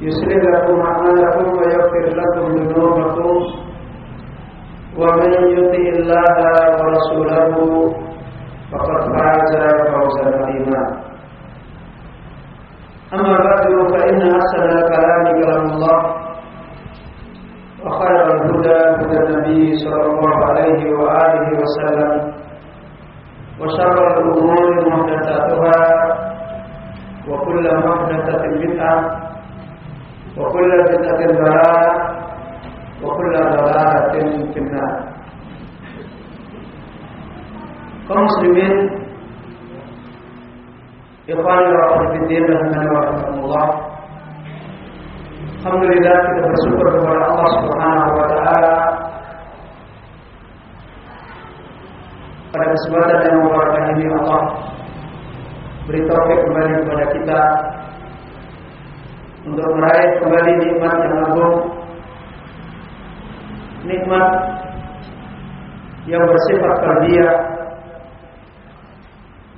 يصلح لكم أعمالكم ويغفر لكم ذنوبكم. ومن يطع الله ورسوله فقد فاز فوزا عظيما. أما بعد فإن أحسن الكلام كلام الله وخير الهدى هدى النبي صلى الله عليه وآله وسلم وشر الأمور محدثاتها وكل محدثة بدعة وكل بدعة ضلالة وكل ضلالة في النار kaum muslimin ikhwani wa akhwati din rahimani wa rahimakumullah Alhamdulillah kita bersyukur kepada Allah Subhanahu wa taala pada kesempatan yang mubarak ini Allah beri taufik kembali kepada kita untuk meraih kembali nikmat yang agung. Nikmat yang bersifat kardia.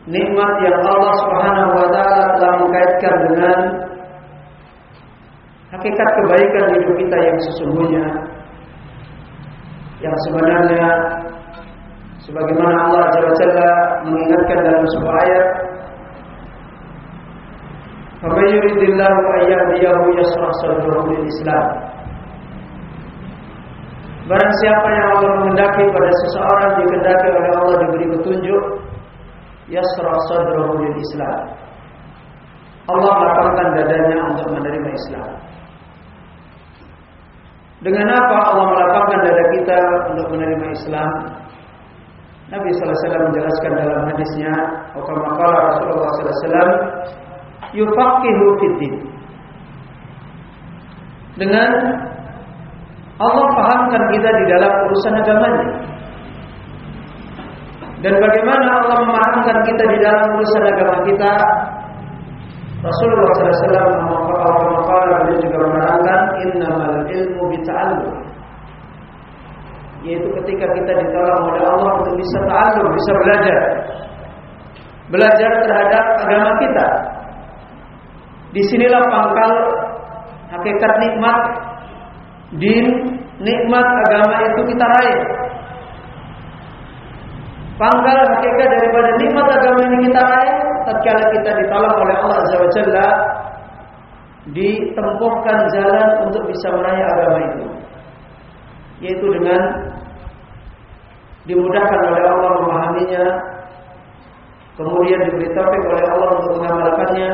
Nikmat yang Allah Subhanahu wa taala telah mengkaitkan dengan hakikat kebaikan hidup kita yang sesungguhnya. Yang sebenarnya sebagaimana Allah Jalla mengingatkan dalam sebuah ayat فمن يريد الله أن يهديه يشرح صدره للإسلام Barang siapa yang Allah menghendaki pada seseorang dikehendaki oleh Allah diberi petunjuk yasrah sadrahu lil Islam. Allah lapangkan dadanya untuk menerima Islam. Dengan apa Allah melapangkan dada kita untuk menerima Islam? Nabi sallallahu alaihi wasallam menjelaskan dalam hadisnya, atau maqala Rasulullah sallallahu alaihi wasallam, yufaqihu fiddin. Dengan Allah pahamkan kita di dalam urusan agamanya. Dan bagaimana Allah memahamkan kita di dalam urusan agama kita? Rasulullah SAW mengatakan beliau juga menerangkan innamal ilmu bita'allum. Yaitu ketika kita ditolong oleh Allah untuk bisa ta'allum, bisa belajar. Belajar terhadap agama kita. Di sinilah pangkal hakikat nikmat din, nikmat agama itu kita raih. Pangkal hakikat daripada nikmat agama ini kita raih tatkala kita ditolong oleh Allah Azza wa Jalla ditempuhkan jalan untuk bisa meraih agama itu. Yaitu dengan dimudahkan oleh Allah memahaminya, kemudian diberi oleh Allah untuk mengamalkannya,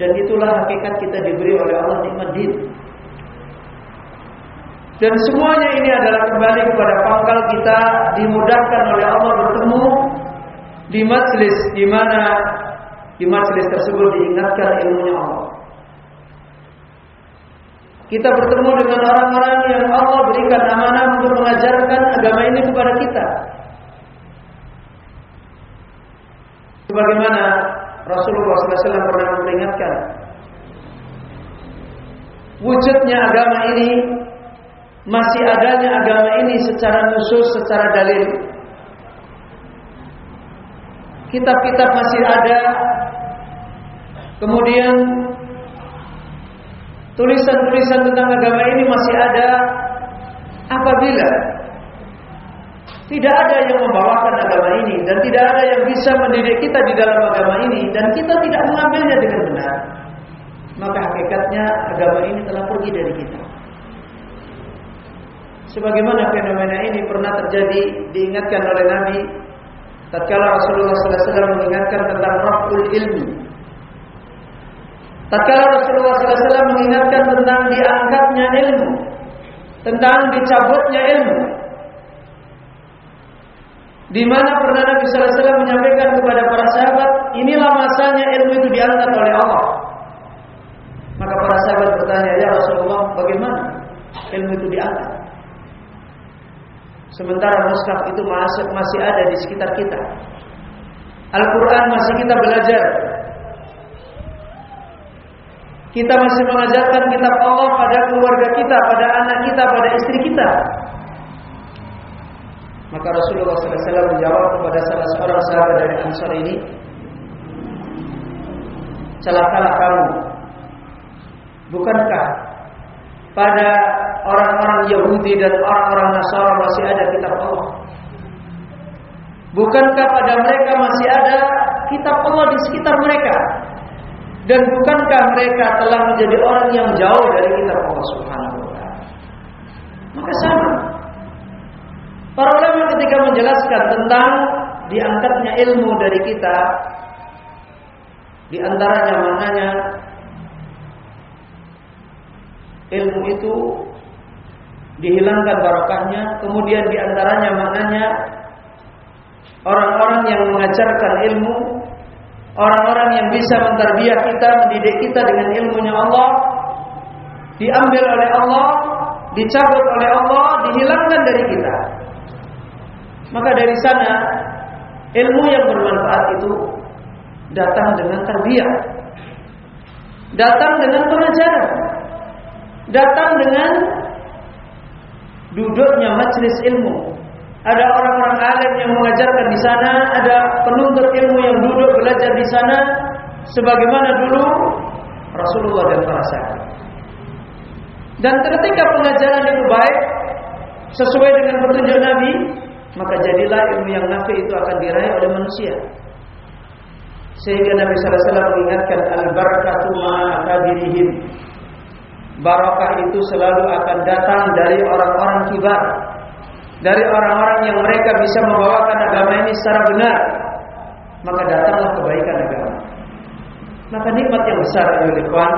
dan itulah hakikat kita diberi oleh Allah nikmat din. Dan semuanya ini adalah kembali kepada pangkal kita dimudahkan oleh Allah bertemu di majlis di mana di majlis tersebut diingatkan ilmunya Allah. Kita bertemu dengan orang-orang yang Allah berikan amanah untuk mengajarkan agama ini kepada kita. Sebagaimana Rasulullah SAW pernah memperingatkan wujudnya agama ini masih adanya agama ini secara nusus, secara dalil. Kitab-kitab masih ada. Kemudian tulisan-tulisan tentang agama ini masih ada apabila tidak ada yang membawakan agama ini dan tidak ada yang bisa mendidik kita di dalam agama ini dan kita tidak mengambilnya dengan benar, maka hakikatnya agama ini telah pergi dari kita. Sebagaimana fenomena ini pernah terjadi diingatkan oleh Nabi tatkala Rasulullah SAW mengingatkan tentang raful ilmi. Tatkala Rasulullah SAW mengingatkan tentang diangkatnya ilmu, tentang dicabutnya ilmu. Di mana pernah Nabi SAW menyampaikan kepada para sahabat, inilah masanya ilmu itu diangkat oleh Allah. Maka para sahabat bertanya, ya Rasulullah, bagaimana ilmu itu diangkat? Sementara mushaf itu masih, masih ada di sekitar kita. Al-Quran masih kita belajar. Kita masih mengajarkan kitab Allah pada keluarga kita, pada anak kita, pada istri kita. Maka Rasulullah SAW menjawab kepada salah seorang sahabat dari Ansar ini, celakalah kamu. Bukankah pada orang-orang Yahudi dan orang-orang Nasara masih ada kitab Allah? Bukankah pada mereka masih ada kitab Allah di sekitar mereka? Dan bukankah mereka telah menjadi orang yang jauh dari kitab Allah Subhanahu wa taala? Maka sama. Para ulama ketika menjelaskan tentang diangkatnya ilmu dari kita di antaranya maknanya ilmu itu dihilangkan barokahnya, kemudian di antaranya maknanya orang-orang yang mengajarkan ilmu, orang-orang yang bisa mentarbiah kita, mendidik kita dengan ilmunya Allah, diambil oleh Allah, dicabut oleh Allah, dihilangkan dari kita. Maka dari sana ilmu yang bermanfaat itu datang dengan tarbiyah. Datang dengan pengajaran datang dengan duduknya majelis ilmu. Ada orang-orang alim yang mengajarkan di sana, ada penuntut ilmu yang duduk belajar di sana sebagaimana dulu Rasulullah dan para sahabat. Dan ketika pengajaran itu baik sesuai dengan petunjuk Nabi, maka jadilah ilmu yang nafi itu akan diraih oleh manusia. Sehingga Nabi wasallam mengingatkan al-barakatu ma'akabirihim Barakah itu selalu akan datang dari orang-orang kibar. Dari orang-orang yang mereka bisa membawakan agama ini secara benar. Maka datanglah kebaikan agama. Maka nikmat yang besar ikhwan.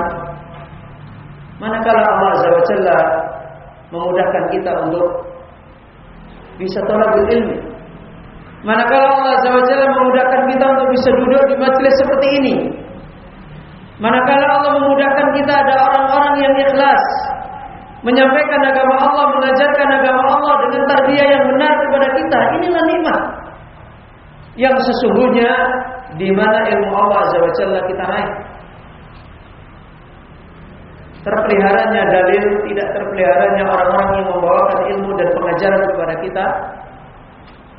Manakala Allah Azza wa Jalla Memudahkan kita untuk Bisa tolabul ilmi Manakala Allah Jalla memudahkan kita untuk bisa duduk di majelis seperti ini Manakala Allah memudahkan kita ada orang-orang yang ikhlas menyampaikan agama Allah, mengajarkan agama Allah dengan tarbiyah yang benar kepada kita, inilah nikmat yang sesungguhnya di mana ilmu Allah Jalla kita naik. Terpeliharanya dalil, tidak terpeliharanya orang-orang yang membawakan ilmu dan pengajaran kepada kita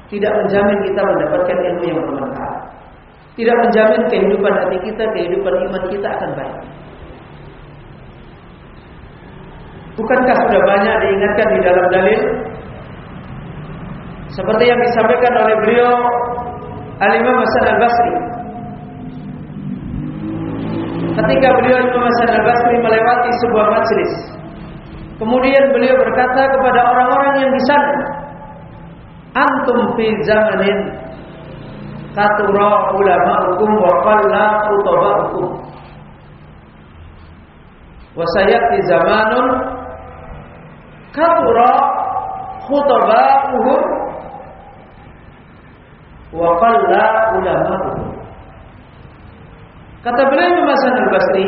tidak menjamin kita mendapatkan ilmu yang bermanfaat tidak menjamin kehidupan hati kita, kehidupan iman kita akan baik. Bukankah sudah banyak diingatkan di dalam dalil seperti yang disampaikan oleh beliau Al-Imam Hasan Al-Basri Ketika beliau Imam Hasan Al-Basri melewati sebuah majlis Kemudian beliau berkata kepada orang-orang yang di sana Antum fi zamanin katura ulama'ukum wa qalla hukum. wa sayati zamanun katura khutaba'uhum wa qalla ulama'ukum kata beliau Imam Hasan al-Basri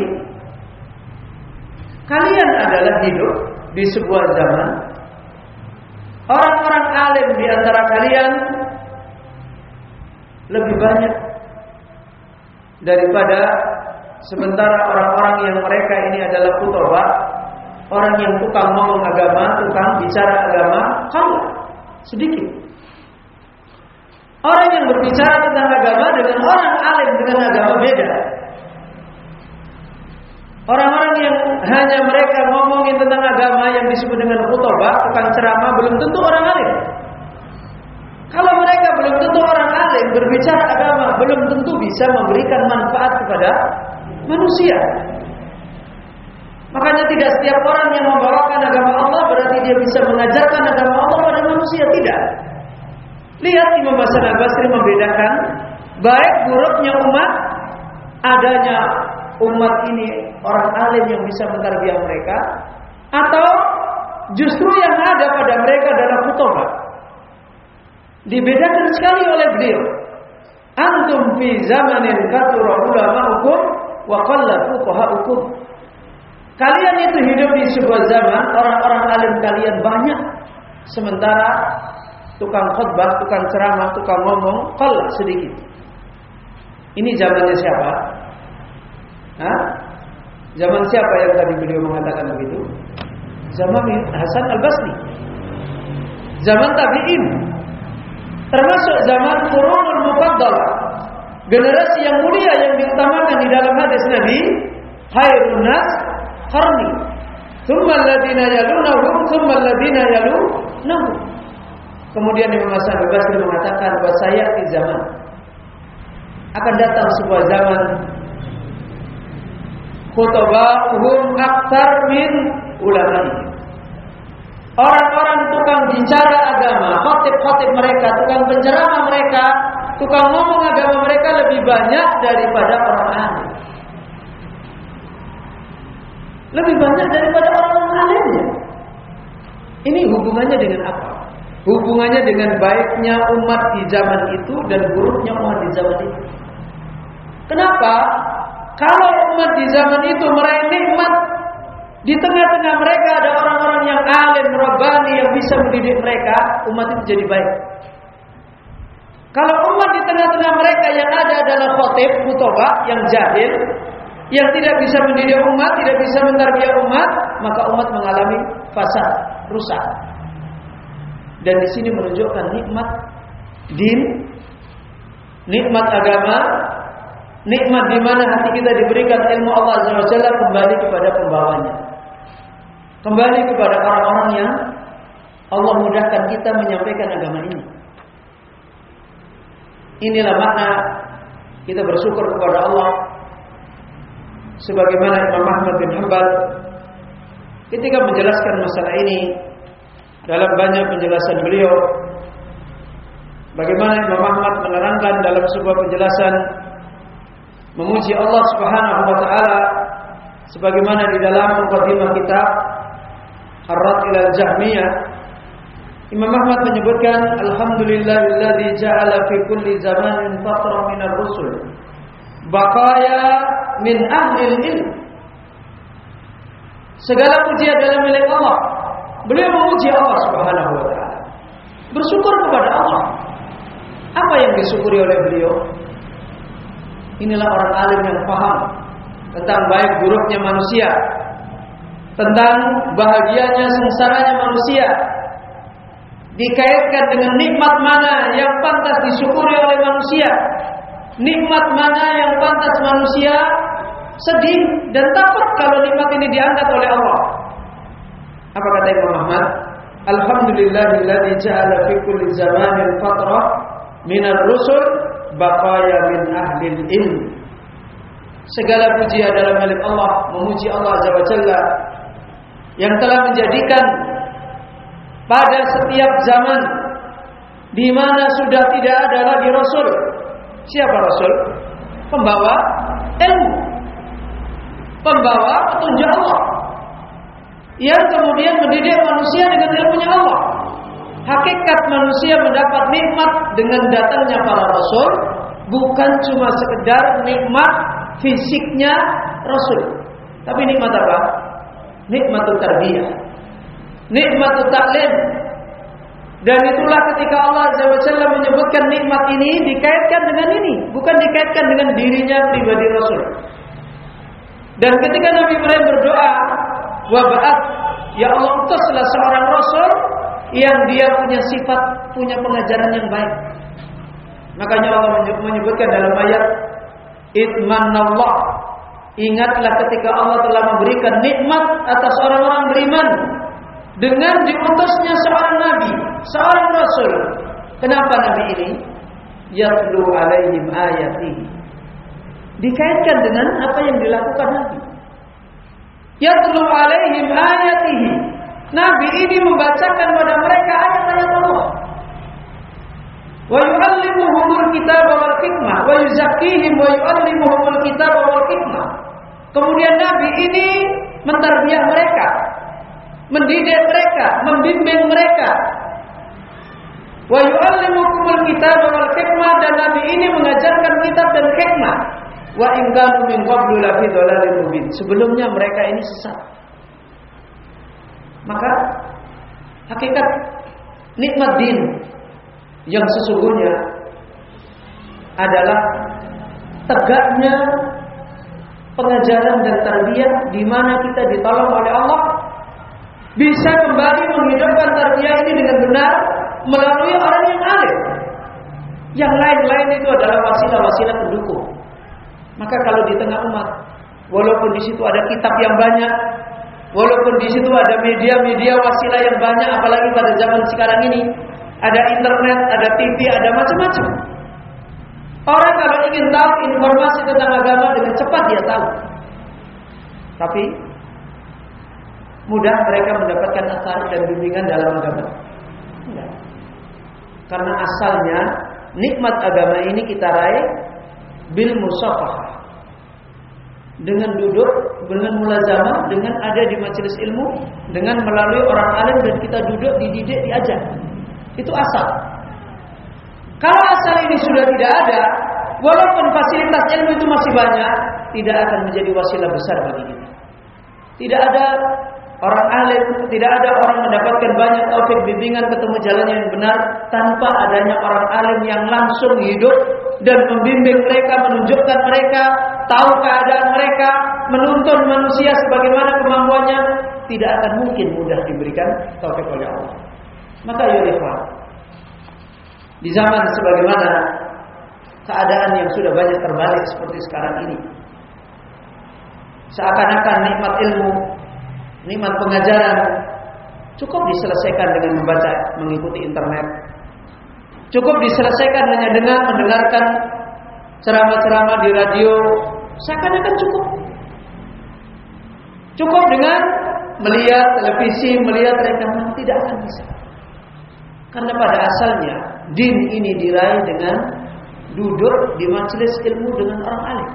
kalian adalah hidup di sebuah zaman orang-orang alim di antara kalian lebih banyak daripada sementara orang-orang yang mereka ini adalah kutoba, orang yang tukang ngomong agama, tukang bicara agama kalah sedikit. Orang yang berbicara tentang agama dengan orang alim dengan agama beda. Orang-orang yang hanya mereka ngomongin tentang agama yang disebut dengan khutbah, tukang ceramah belum tentu orang alim. Kalau mereka belum tentu orang alim berbicara agama, belum tentu bisa memberikan manfaat kepada manusia. Makanya tidak setiap orang yang membawakan agama Allah berarti dia bisa mengajarkan agama Allah pada manusia tidak. Lihat Imam Hasan Basri membedakan baik buruknya umat adanya umat ini orang alim yang bisa mentarbiah mereka atau justru yang ada pada mereka adalah khutbah. Dibedakan sekali oleh beliau. Antum fi zamanin kathura ulama'ukum wa qalla fuqaha'ukum. Kalian itu hidup di sebuah zaman orang-orang alim kalian banyak sementara tukang khutbah, tukang ceramah, tukang ngomong qalla sedikit. Ini zamannya siapa? Hah? Zaman siapa yang tadi beliau mengatakan begitu? Zaman Hasan Al Basri. Zaman tabi'in. Termasuk zaman Qurunul Mufaddalah. Generasi yang mulia yang diutamakan di dalam hadis Nabi, khairun nas qarni. Tsumma alladziina yalunahum, tsumma alladziina yalunahum. Kemudian Imam Hasan Al Basri mengatakan bahwa saya di zaman akan datang sebuah zaman khutbahum aktar min ulama Orang-orang tukang bicara agama, khotib-khotib mereka, tukang penceramah mereka, tukang ngomong agama mereka lebih banyak daripada orang alim. Lebih banyak daripada orang alimnya. Ini hubungannya dengan apa? Hubungannya dengan baiknya umat di zaman itu dan buruknya umat di zaman itu. Kenapa? Kalau umat di zaman itu meraih nikmat di tengah-tengah mereka ada orang-orang yang alim, rabbani yang bisa mendidik mereka, umat itu jadi baik. Kalau umat di tengah-tengah mereka yang ada adalah khotib, mutoba, yang jahil, yang tidak bisa mendidik umat, tidak bisa mentarbiah umat, maka umat mengalami fasad, rusak. Dan di sini menunjukkan nikmat din, nikmat agama, nikmat di mana hati kita diberikan ilmu Allah Azza kembali kepada pembawanya. Kembali kepada orang-orang yang Allah mudahkan kita menyampaikan agama ini. Inilah makna kita bersyukur kepada Allah sebagaimana Imam Ahmad bin Hanbal ketika menjelaskan masalah ini dalam banyak penjelasan beliau bagaimana Imam Ahmad menerangkan dalam sebuah penjelasan memuji Allah Subhanahu wa taala sebagaimana di dalam mukadimah kitab Ar-Rad ila Jahmiyah Imam Ahmad menyebutkan alhamdulillahilladzi ja'ala fi kulli zamanin fatra minar rusul baqaya min ahli ilm Segala puji adalah milik Allah. Beliau memuji Allah Subhanahu wa taala. Bersyukur kepada Allah. Apa yang disyukuri oleh beliau? Inilah orang alim yang paham tentang baik buruknya manusia, tentang bahagianya sengsaranya manusia, dikaitkan dengan nikmat mana yang pantas disyukuri oleh manusia, nikmat mana yang pantas manusia sedih dan takut kalau nikmat ini diangkat oleh Allah. Apa kata Imam Ahmad? Alhamdulillahilladzi ja'ala fi kulli zamanin fatrah minar rusul baqaya min ahli ilm. Segala puji adalah milik Allah, memuji Allah Azza wa Jalla yang telah menjadikan pada setiap zaman di mana sudah tidak ada lagi rasul. Siapa rasul? Pembawa ilmu. Pembawa petunjuk Allah. Yang kemudian mendidik manusia dengan ilmunya Allah. Hakikat manusia mendapat nikmat dengan datangnya para rasul bukan cuma sekedar nikmat fisiknya rasul. Tapi nikmat apa? Nikmat tarbiyah. Nikmat taklim. Dan itulah ketika Allah Azza menyebutkan nikmat ini dikaitkan dengan ini, bukan dikaitkan dengan dirinya pribadi Rasul. Dan ketika Nabi Ibrahim berdoa, "Wa ba'at ya Allah utuslah seorang rasul yang dia punya sifat, punya pengajaran yang baik. Makanya Allah menyebutkan dalam ayat Itmanallah Ingatlah ketika Allah telah memberikan nikmat atas orang-orang beriman dengan diutusnya seorang nabi, seorang rasul. Kenapa nabi ini? Yatlu alaihim ayati. Dikaitkan dengan apa yang dilakukan nabi. Yatlu alaihim ayatihi. Nabi ini membacakan pada mereka ayat-ayat Allah. Wa yu'allimuhumul kitaba wal hikmah wa yuzakkihim wa yu'allimuhumul kitaba wal hikmah. Kemudian Nabi ini menterbiah mereka, mendidik mereka, membimbing mereka. Wa yu'allimukumul kitab wal hikmah dan Nabi ini mengajarkan kitab dan hikmah. Wa in kanu min qablu lafi dhalalin mubin. Sebelumnya mereka ini sesat. Maka hakikat nikmat din yang sesungguhnya adalah tegaknya pengajaran dan tarbiyah di mana kita ditolong oleh Allah bisa kembali menghidupkan tarbiyah ini dengan benar melalui orang yang alim. Yang lain-lain itu adalah wasilah-wasilah pendukung. Maka kalau di tengah umat, walaupun di situ ada kitab yang banyak, walaupun di situ ada media-media wasilah yang banyak, apalagi pada zaman sekarang ini, ada internet, ada TV, ada macam-macam. Orang kalau ingin tahu informasi tentang agama dengan cepat dia tahu. Tapi mudah mereka mendapatkan asar dan bimbingan dalam agama. Enggak. Karena asalnya nikmat agama ini kita raih bil musafah. Dengan duduk, dengan mulazamah, dengan ada di majelis ilmu, dengan melalui orang alim dan kita duduk dididik diajar. Itu asal. Kalau asal ini sudah tidak ada, walaupun fasilitas ilmu itu masih banyak, tidak akan menjadi wasilah besar bagi kita. Tidak ada orang alim, tidak ada orang mendapatkan banyak taufik bimbingan ketemu jalannya yang benar tanpa adanya orang alim yang langsung hidup dan membimbing mereka, menunjukkan mereka, tahu keadaan mereka, menuntun manusia sebagaimana kemampuannya, tidak akan mungkin mudah diberikan taufik oleh Allah. Maka Yulifah, di zaman sebagaimana keadaan yang sudah banyak terbalik seperti sekarang ini, seakan-akan nikmat ilmu, nikmat pengajaran cukup diselesaikan dengan membaca, mengikuti internet. Cukup diselesaikan hanya dengan mendengarkan ceramah-ceramah di radio, seakan-akan cukup. Cukup dengan melihat televisi, melihat rekaman, tidak akan bisa. Karena pada asalnya din ini diraih dengan duduk di majelis ilmu dengan orang alim.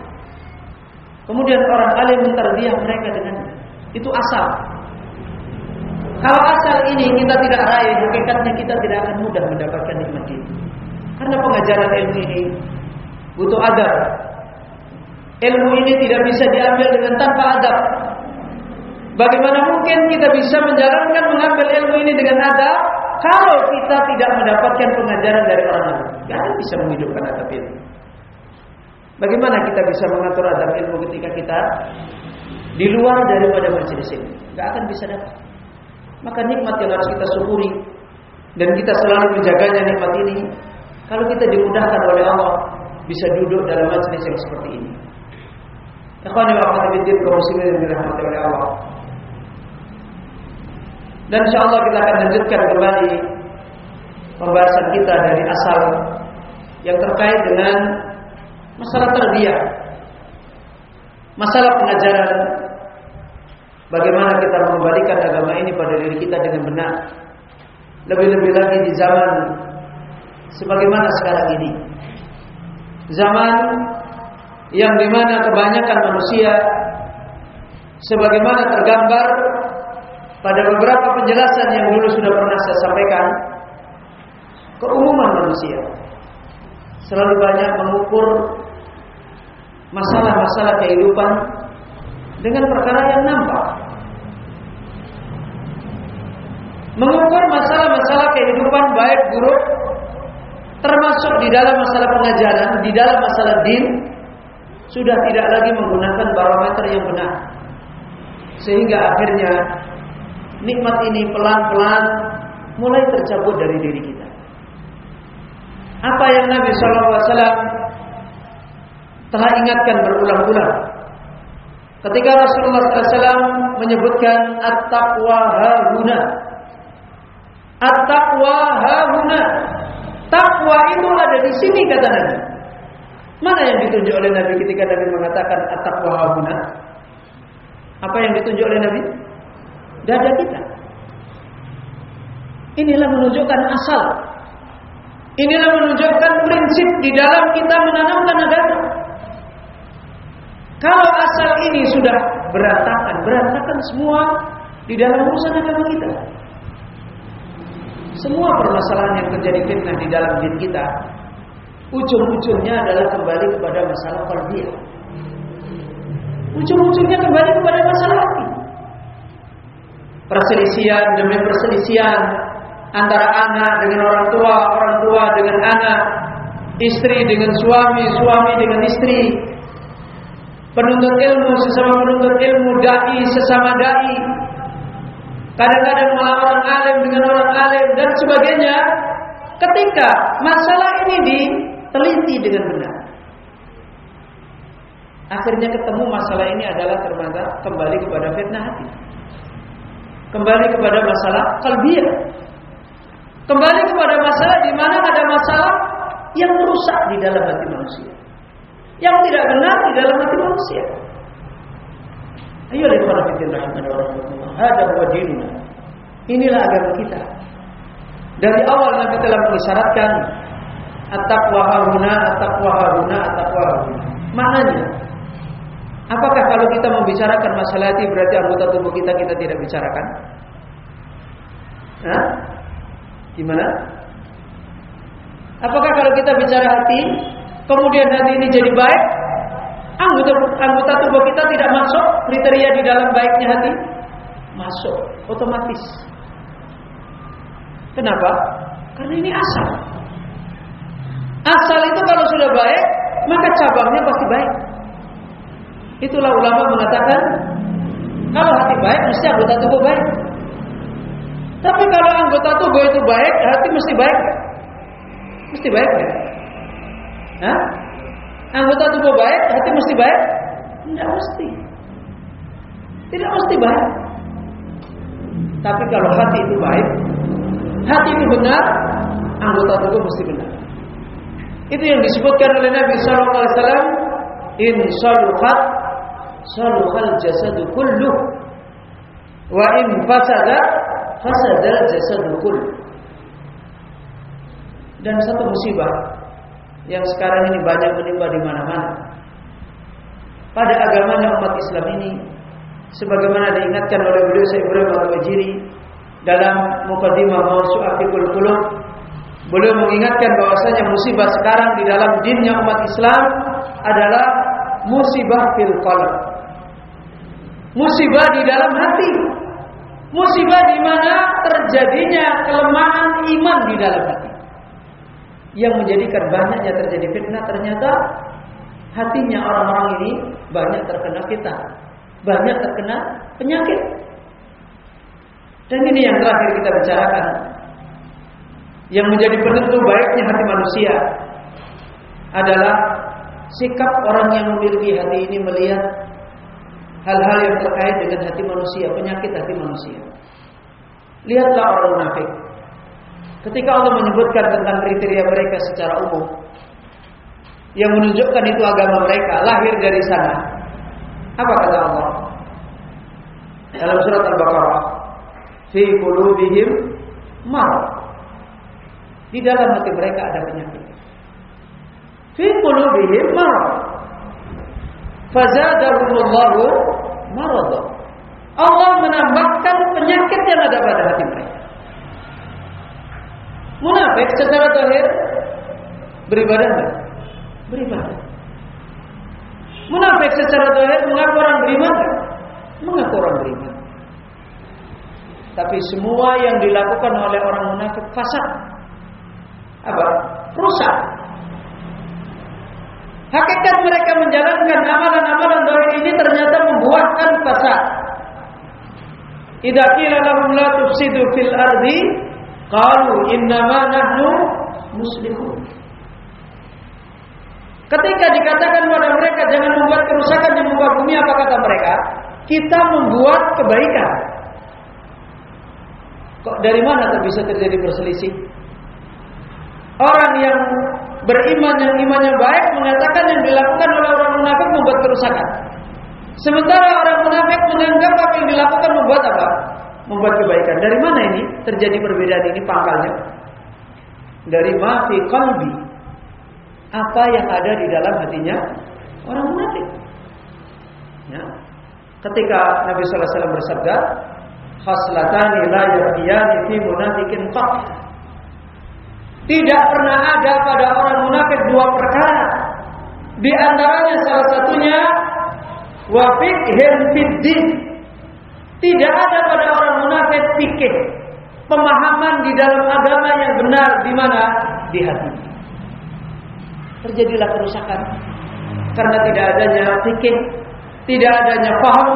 Kemudian orang alim menterbiah mereka dengan itu asal. Kalau asal ini kita tidak raih, hakikatnya kita tidak akan mudah mendapatkan nikmat ini. Karena pengajaran ilmu ini butuh adab. Ilmu ini tidak bisa diambil dengan tanpa adab. Bagaimana mungkin kita bisa menjalankan mengambil ilmu ini dengan adab kalau kita tidak mendapatkan pengajaran dari orang lain? Tidak bisa menghidupkan adab ilmu. Bagaimana kita bisa mengatur adab ilmu ketika kita di luar daripada majelis ini? Gak akan bisa dapat. Maka nikmat yang harus kita syukuri dan kita selalu menjaganya nikmat ini. Kalau kita dimudahkan oleh Allah, bisa duduk dalam majelis yang seperti ini. Ikhwani wa akhwati dirahmati oleh Allah. Dan kita akan lanjutkan kembali pembahasan kita dari asal yang terkait dengan masalah terbiak, masalah pengajaran, bagaimana kita mengembalikan agama ini pada diri kita dengan benar. Lebih-lebih lagi di zaman sebagaimana sekarang ini, zaman yang di mana kebanyakan manusia sebagaimana tergambar pada beberapa penjelasan yang dulu sudah pernah saya sampaikan, keumuman manusia selalu banyak mengukur masalah-masalah kehidupan dengan perkara yang nampak. Mengukur masalah-masalah kehidupan baik buruk termasuk di dalam masalah pengajaran, di dalam masalah din sudah tidak lagi menggunakan barometer yang benar. Sehingga akhirnya nikmat ini pelan-pelan mulai tercabut dari diri kita. Apa yang Nabi SAW telah ingatkan berulang-ulang. Ketika Rasulullah SAW menyebutkan at-taqwa. At-taqwa hahuna. Takwa itu ada di sini kata Nabi. Mana yang ditunjuk oleh Nabi ketika Nabi mengatakan at-taqwa hahuna? Apa yang ditunjuk oleh Nabi? Dada kita. Inilah menunjukkan asal. Inilah menunjukkan prinsip di dalam kita menanamkan agama. Kalau asal ini sudah berantakan, berantakan semua di dalam urusan agama kita. Semua permasalahan yang terjadi fitnah di dalam diri kita, ujung-ujungnya adalah kembali kepada masalah qalbiyah. Ujung-ujungnya kembali kepada masalah hati. Perselisihan demi perselisihan antara anak dengan orang tua, orang tua dengan anak, istri dengan suami, suami dengan istri, penuntut ilmu sesama penuntut ilmu, dai sesama dai, kadang-kadang malah orang alim dengan orang alim dan sebagainya. Ketika masalah ini diteliti dengan benar, akhirnya ketemu masalah ini adalah ternyata kembali kepada fitnah hati, kembali kepada masalah kalbiyah, kembali kepada masalah di mana ada masalah yang merusak di dalam hati manusia yang tidak benar di dalam hati manusia. Ayo. Hada huwa dinuna. Inilah agama kita. Dari awal Nabi telah mengisyaratkan at-taqwa hauna, at-taqwa hauna, at-taqwa hauna. Maknanya Apakah kalau kita membicarakan masalah hati berarti anggota tubuh kita kita tidak bicarakan? Hah? Gimana? Apakah kalau kita bicara hati kemudian hati ini jadi baik, anggota anggota tubuh kita tidak masuk kriteria di dalam baiknya hati? Masuk otomatis. Kenapa? Karena ini asal. Asal itu kalau sudah baik, maka cabangnya pasti baik. Itulah ulama mengatakan kalau hati baik mesti anggota tubuh baik. Tapi kalau anggota tubuh itu baik, hati mesti baik. Mesti baik ya? Hah? Anggota tubuh baik, hati mesti baik? Tidak mesti. Tidak mesti baik. Tapi kalau hati itu baik, hati itu benar, anggota tubuh mesti benar. Itu yang disebutkan oleh Nabi Sallallahu Alaihi Wasallam. In saluhat saluhal jasadu kulluh wa in fasada fasadal jasadu kulluh. Dan satu musibah yang sekarang ini banyak menimpa di mana-mana. Pada agamanya umat Islam ini sebagaimana diingatkan oleh beliau Syekh Ibrahim Al-Wajiri dalam mukadimah Mausu'atikul beliau mengingatkan bahwasanya musibah sekarang di dalam dinnya umat Islam adalah musibah fil. Musibah di dalam hati. Musibah di mana terjadinya kelemahan iman di dalam hati yang menjadikan banyaknya terjadi fitnah ternyata hatinya orang-orang ini banyak terkena fitnah, banyak terkena penyakit. Dan ini yang terakhir kita bicarakan. Yang menjadi penentu baiknya hati manusia adalah sikap orang yang memiliki hati ini melihat hal-hal yang terkait dengan hati manusia, penyakit hati manusia. Lihatlah orang munafik. Ketika Allah menyebutkan tentang kriteria mereka secara umum yang menunjukkan itu agama mereka lahir dari sana. Apa kata Allah? Dalam surat Al-Baqarah, "Fi qulubihim marad." Di dalam hati mereka ada penyakit. Fi qulubihim marad. Fazadahumullahu marad. Allah menambahkan penyakit yang ada pada hati mereka. Munafik secara zahir beribadah enggak? Beribadah. Munafik secara zahir mengaku orang beriman enggak? Mengaku orang beriman. Tapi semua yang dilakukan oleh orang munafik fasad. Apa? Rusak. Hakikat mereka menjalankan amalan-amalan doa ini ternyata membuahkan fasad. Idza qila lahum la tufsidu fil ardi Qalu innama nahnu muslimun. Ketika dikatakan kepada mereka jangan membuat kerusakan di muka bumi, apa kata mereka? Kita membuat kebaikan. Kok dari mana bisa terjadi perselisih? Orang yang beriman yang imannya baik mengatakan yang dilakukan oleh orang munafik membuat kerusakan. Sementara orang munafik menganggap apa yang dilakukan membuat apa? Membuat kebaikan. Dari mana ini terjadi perbedaan ini pangkalnya? Dari mafi kalbi. Apa yang ada di dalam hatinya orang munafik. Ya. Ketika Nabi Sallallahu Alaihi Wasallam bersabda, "Khaslatani la yaqiyani fi munafikin qat." Tidak pernah ada pada orang munafik dua perkara. Di antaranya salah satunya wa fikhim. Tidak ada pada orang munafik fikih, pemahaman di dalam agama yang benar di mana? Di hati. Terjadilah kerusakan karena tidak adanya fikih, tidak adanya paham,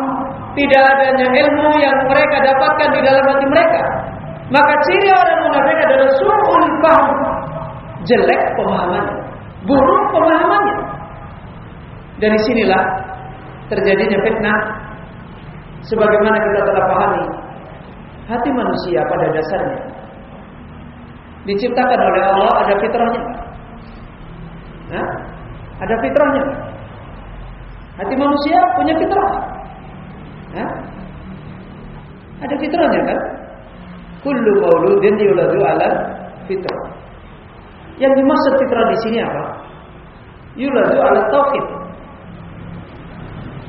tidak adanya ilmu yang mereka dapatkan di dalam hati mereka. Maka ciri orang munafik adalah su'ul paham, jelek pemahamannya, buruk pemahamannya. Dari sinilah terjadinya fitnah sebagaimana kita telah pahami hati manusia pada dasarnya diciptakan oleh Allah ada fitrahnya. Nah, ada fitrahnya. Hati manusia punya fitrah. Nah, ada fitrahnya kan? Kullu mauludin yuladu ala fitrah. Yang dimaksud fitrah di sini apa? Yuladu ala tauhid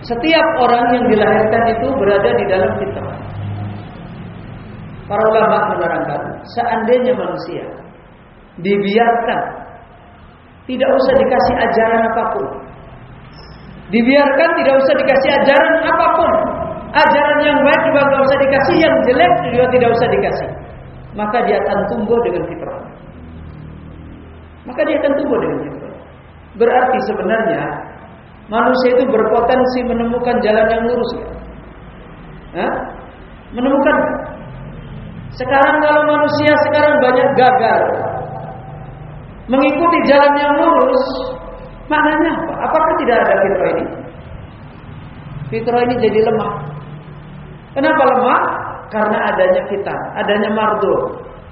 setiap orang yang dilahirkan itu berada di dalam fitrah. Para ulama menerangkan, seandainya manusia dibiarkan tidak usah dikasih ajaran apa pun. Dibiarkan tidak usah dikasih ajaran apa pun. Ajaran yang baik juga tidak usah dikasih, yang jelek juga tidak usah dikasih. Maka dia akan tumbuh dengan fitrah. Maka dia akan tumbuh dengan fitrah. Berarti sebenarnya manusia itu berpotensi menemukan jalan yang lurus ya? Hah? Menemukan sekarang kalau manusia sekarang banyak gagal mengikuti jalan yang lurus, maknanya apa? Apakah tidak ada fitrah ini? Fitrah ini jadi lemah. Kenapa lemah? Karena adanya kita, adanya mardu,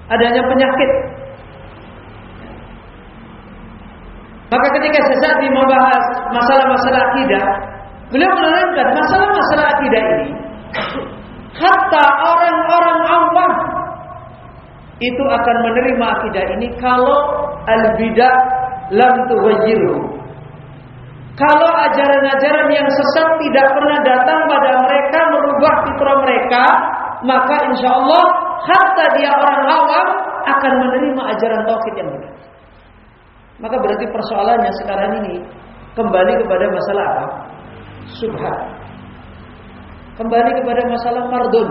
adanya penyakit. Maka ketika sesaat membahas masalah-masalah akidah, beliau menerangkan masalah-masalah akidah ini hatta orang-orang awam itu akan menerima akidah ini kalau al-bidah lam tughayyiru. Kalau ajaran-ajaran yang sesat tidak pernah datang pada mereka merubah fitrah mereka, maka insya Allah hatta dia orang awam akan menerima ajaran tauhid yang benar. Maka berarti persoalannya sekarang ini kembali kepada masalah apa? Subhat. Kembali kepada masalah mardun,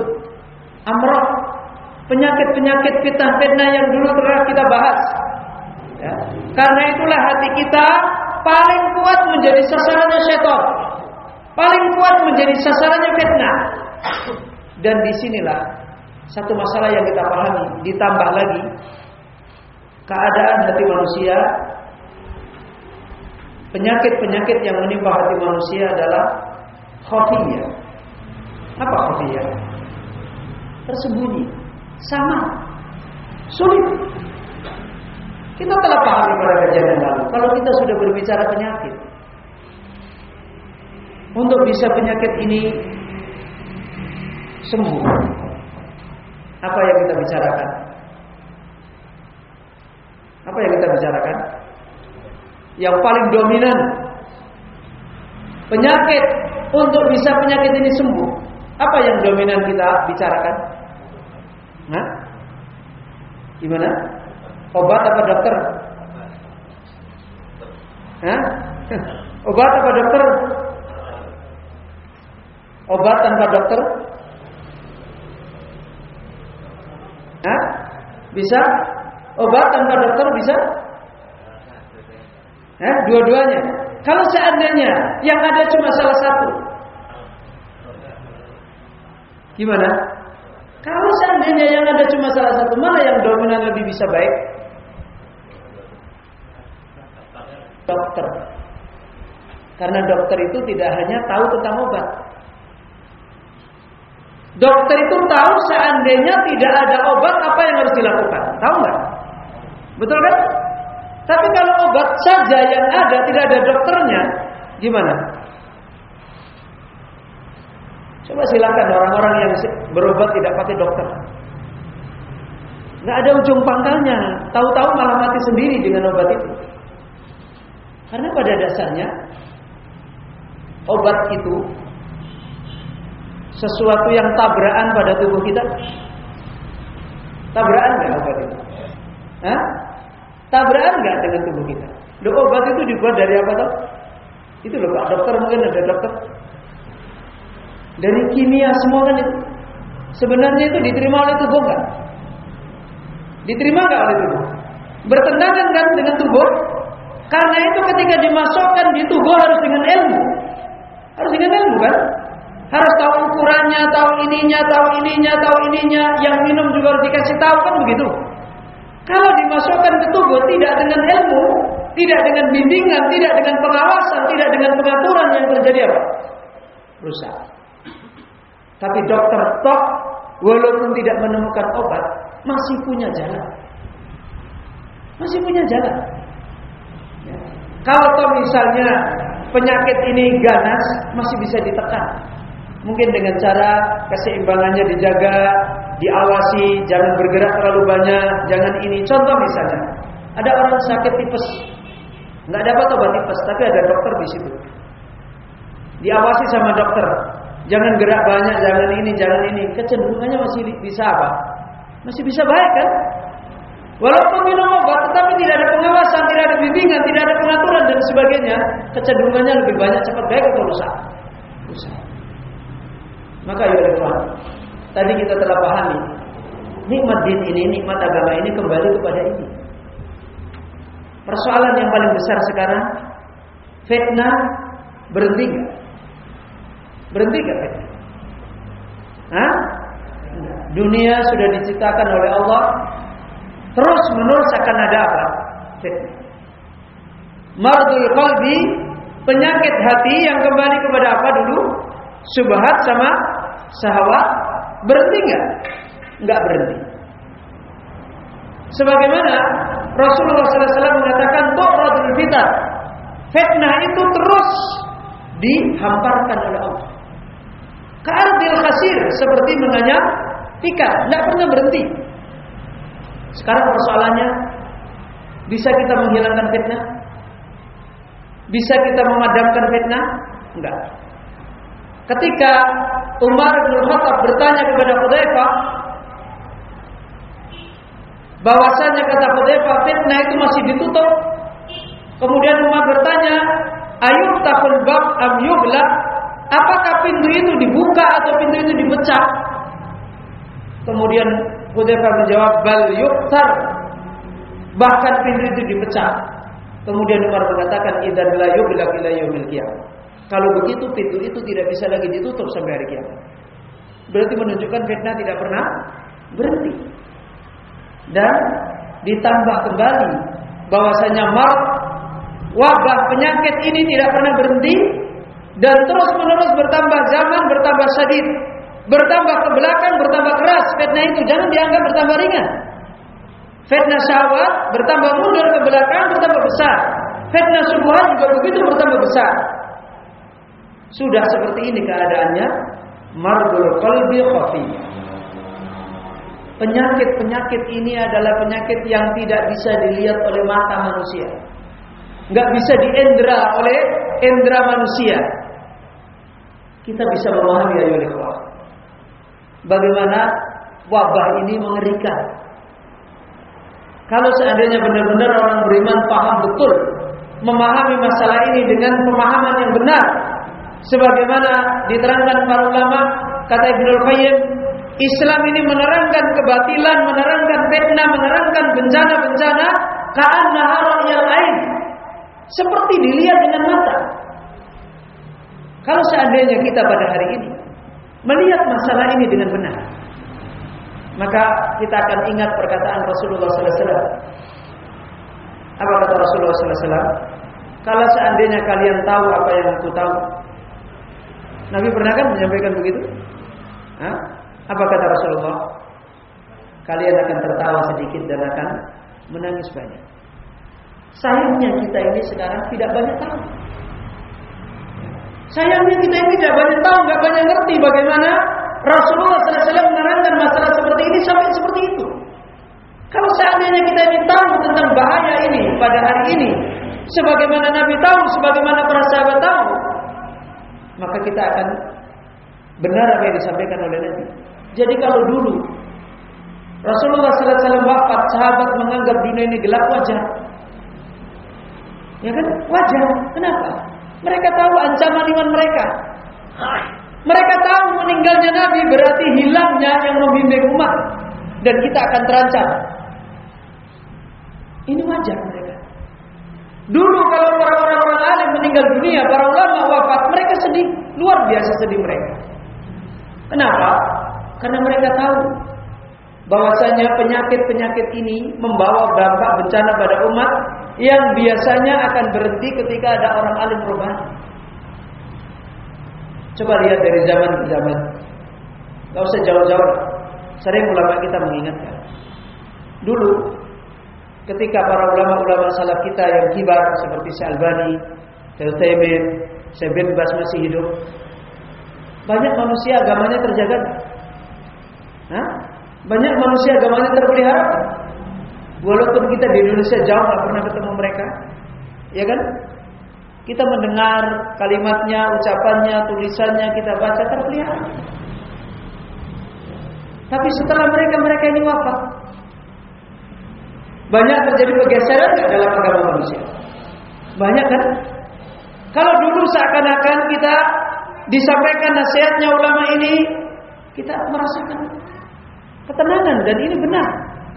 amrah, penyakit-penyakit fitnah-fitnah yang dulu pernah kita bahas. Ya. Karena itulah hati kita paling kuat menjadi sasarannya syaitan. Paling kuat menjadi sasarannya fitnah. Dan di sinilah satu masalah yang kita pahami. Ditambah lagi keadaan hati manusia Penyakit-penyakit yang menimpa hati manusia adalah khafiyah. Apa khafiyah? Tersembunyi, sama, sulit. Kita telah pahami pada kajian yang lalu. Kalau kita sudah berbicara penyakit, untuk bisa penyakit ini sembuh, apa yang kita bicarakan? Apa yang kita bicarakan? Yang paling dominan penyakit untuk bisa penyakit ini sembuh. Apa yang dominan kita bicarakan? Hah? Gimana? Obat apa dokter? Hah? Obat apa dokter? Obat tanpa dokter? Hah? Bisa? Obat tanpa dokter bisa? Eh, dua-duanya. Kalau seandainya yang ada cuma salah satu, gimana? Kalau seandainya yang ada cuma salah satu, mana yang dominan lebih bisa baik? Dokter. Karena dokter itu tidak hanya tahu tentang obat. Dokter itu tahu seandainya tidak ada obat apa yang harus dilakukan. Tahu nggak? Betul kan? Tapi kalau obat saja yang ada tidak ada dokternya, gimana? Coba silakan orang-orang yang berobat tidak pakai dokter. Nggak ada ujung pangkalnya. Tahu-tahu malah mati sendiri dengan obat itu. Karena pada dasarnya obat itu sesuatu yang tabrakan pada tubuh kita. Tabrakan nggak obat itu? Hah? Tabrakan nggak dengan tubuh kita? Loh, obat itu dibuat dari apa toh? Itu loh Pak dokter mungkin ada dokter. Dari kimia semua kan itu. Sebenarnya itu diterima oleh tubuh nggak? Diterima nggak oleh tubuh? Bertentangan kan dengan tubuh? Karena itu ketika dimasukkan di tubuh harus dengan ilmu. Harus dengan ilmu kan? Harus tahu ukurannya, tahu ininya, tahu ininya, tahu ininya. Yang minum juga harus dikasih tahu kan begitu. Kalau dimasukkan ke tubuh tidak dengan ilmu, tidak dengan bimbingan, tidak dengan pengawasan, tidak dengan pengaturan yang terjadi apa? Rusak. Tapi dokter tok walaupun tidak menemukan obat masih punya jalan. Masih punya jalan. Ya. Kalau toh misalnya penyakit ini ganas masih bisa ditekan. Mungkin dengan cara keseimbangannya dijaga, diawasi, jangan bergerak terlalu banyak, jangan ini. Contoh misalnya, ada orang sakit tipes, nggak dapat obat tipes, tapi ada dokter di situ. Diawasi sama dokter, jangan gerak banyak, jangan ini, jangan ini. Kecenderungannya masih bisa apa? Masih bisa baik kan? Walaupun minum obat, tetapi tidak ada pengawasan, tidak ada bimbingan, tidak ada pengaturan dan sebagainya, kecenderungannya lebih banyak cepat baik atau rusak. Rusak. Maka ya Allah, tadi kita telah pahami nikmat din ini, nikmat agama ini kembali kepada ini. Persoalan yang paling besar sekarang fitnah berhenti gak? Berhenti gak fitnah? Hah? Dunia sudah diciptakan oleh Allah Terus menerus akan ada apa? Fitnah Mardul qalbi Penyakit hati yang kembali kepada apa dulu? Subhat sama syahwat Berhenti nggak? Nggak berhenti Sebagaimana Rasulullah SAW mengatakan Tu'radul fitar Fitnah itu terus dihamparkan oleh Allah Ka'ardil khasir Seperti menganyam ikan Tidak pernah berhenti Sekarang persoalannya Bisa kita menghilangkan fitnah? Bisa kita memadamkan fitnah? Enggak Ketika Umar bin Khattab bertanya kepada Hudzaifah bahwasanya kata Hudzaifah fitnah itu masih ditutup. Kemudian Umar bertanya, "Ayub takul bab am yugla?" Apakah pintu itu dibuka atau pintu itu dipecah? Kemudian Hudzaifah menjawab, "Bal yuktar." Bahkan pintu itu dipecah. Kemudian Umar mengatakan, "Idzan la yugla ila yaumil qiyamah." Kalau begitu pintu itu tidak bisa lagi ditutup sampai hari kiamat. Berarti menunjukkan fitnah tidak pernah berhenti. Dan ditambah kembali bahwasanya mar wabah penyakit ini tidak pernah berhenti dan terus menerus bertambah zaman bertambah sadid bertambah ke belakang bertambah keras fitnah itu jangan dianggap bertambah ringan fitnah syahwat bertambah mundur ke belakang bertambah besar fitnah subuhan juga begitu bertambah besar sudah seperti ini keadaannya mardul qalbi khafi Penyakit-penyakit ini adalah penyakit yang tidak bisa dilihat oleh mata manusia. Nggak bisa diendra oleh endra manusia. Kita bisa memahami ya Bagaimana wabah ini mengerikan. Kalau seandainya benar-benar orang beriman paham betul memahami masalah ini dengan pemahaman yang benar sebagaimana diterangkan para ulama kata Ibnu Qayyim Islam ini menerangkan kebatilan, menerangkan fitnah, menerangkan bencana-bencana ka'anna ra'yal ain. Seperti dilihat dengan mata. Kalau seandainya kita pada hari ini melihat masalah ini dengan benar. maka kita akan ingat perkataan Rasulullah SAW. Apa kata Rasulullah SAW? Kalau seandainya kalian tahu apa yang aku tahu, Nabi pernah kan menyampaikan begitu? Hah? Apa kata Rasulullah? Kalian akan tertawa sedikit dan akan menangis banyak. Sayangnya kita ini sekarang tidak banyak tahu. Sayangnya kita ini tidak banyak tahu, nggak banyak ngerti bagaimana Rasulullah SAW menerangkan masalah seperti ini sampai seperti itu. Kalau seandainya kita ini tahu tentang bahaya ini pada hari ini, sebagaimana Nabi tahu, sebagaimana para sahabat tahu, maka kita akan benar apa yang disampaikan oleh Nabi. Jadi kalau dulu Rasulullah SAW wafat, sahabat menganggap dunia ini gelap wajar. Ya kan? Wajar. Kenapa? Mereka tahu ancaman iman mereka. Mereka tahu meninggalnya Nabi berarti hilangnya yang membimbing umat dan kita akan terancam. Ini wajar mereka. Dulu kalau orang-orang alim meninggal dunia, para ulama wafat, mereka sedih, luar biasa sedih mereka. Kenapa? Karena mereka tahu bahwasanya penyakit-penyakit ini membawa dampak bencana pada umat yang biasanya akan berhenti ketika ada orang alim berubah. Coba lihat dari zaman ke zaman. Gak usah jauh-jauh. Sering ulama kita mengingatkan. Dulu ketika para ulama-ulama salaf kita yang kibar seperti Syalbani, Taimin, Syekh Bas masih hidup, banyak manusia agamanya terjaga. Hah? Banyak manusia agamanya terpelihara. Walaupun kita di Indonesia jauh nggak pernah ketemu mereka, ya kan? Kita mendengar kalimatnya, ucapannya, tulisannya, kita baca terpelihara. Tapi setelah mereka mereka ini wafat, banyak terjadi pergeseran dalam agama manusia. Banyak kan? Kalau dulu seakan-akan kita disampaikan nasihatnya ulama ini, kita merasakan ketenangan dan ini benar.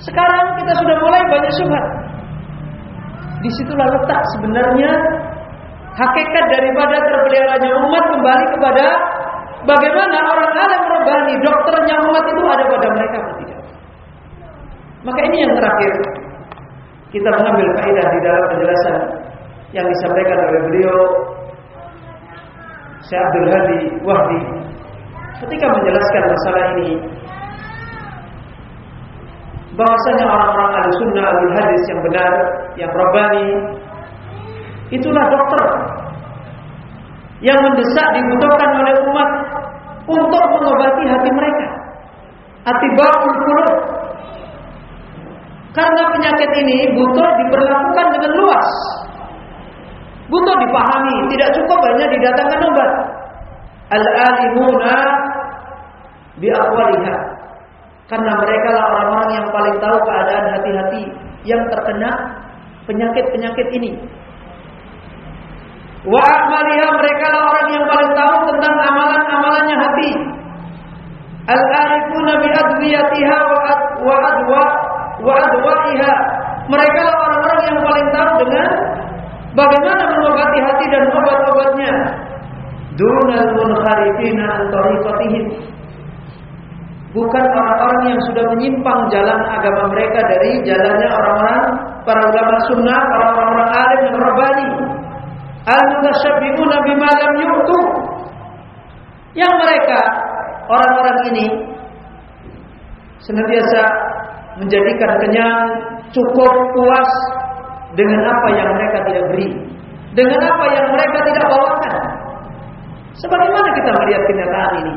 Sekarang kita sudah mulai banyak syubhat. Di situlah letak sebenarnya hakikat daripada terpeliharanya umat kembali kepada bagaimana orang alim merebani dokternya umat itu ada pada mereka atau tidak. Maka ini yang terakhir kita mengambil kaidah di dalam penjelasan yang disampaikan oleh beliau Syekh Abdul Hadi Wahdi ketika menjelaskan masalah ini bahwasanya orang-orang ahli sunnah ahli hadis yang benar yang rabbani itulah dokter yang mendesak dibutuhkan oleh umat untuk mengobati hati mereka. Hati bakul qulub karena penyakit ini butuh diperlakukan dengan luas butuh dipahami tidak cukup hanya didatangkan obat al-alimuna bi karena mereka lah orang-orang yang paling tahu keadaan hati-hati yang terkena penyakit-penyakit ini. Wa mereka lah orang yang paling tahu tentang amalan-amalannya hati. Al-arifuna bi adwiyatiha wa adwaiha. Mereka orang-orang yang paling tahu dengan bagaimana mengobati hati dan obat-obatnya. Dunal munharifina an bukan orang-orang yang sudah menyimpang jalan agama mereka dari jalannya orang-orang para ulama sunnah, para orang-orang alim yang rabbani. Al-mutasyabbihuna bima lam yu'tu. Yang mereka orang-orang ini senantiasa menjadikan kenyang, cukup, puas dengan apa yang mereka tidak beri, dengan apa yang mereka tidak bawakan. Sebagaimana kita melihat kenyataan ini?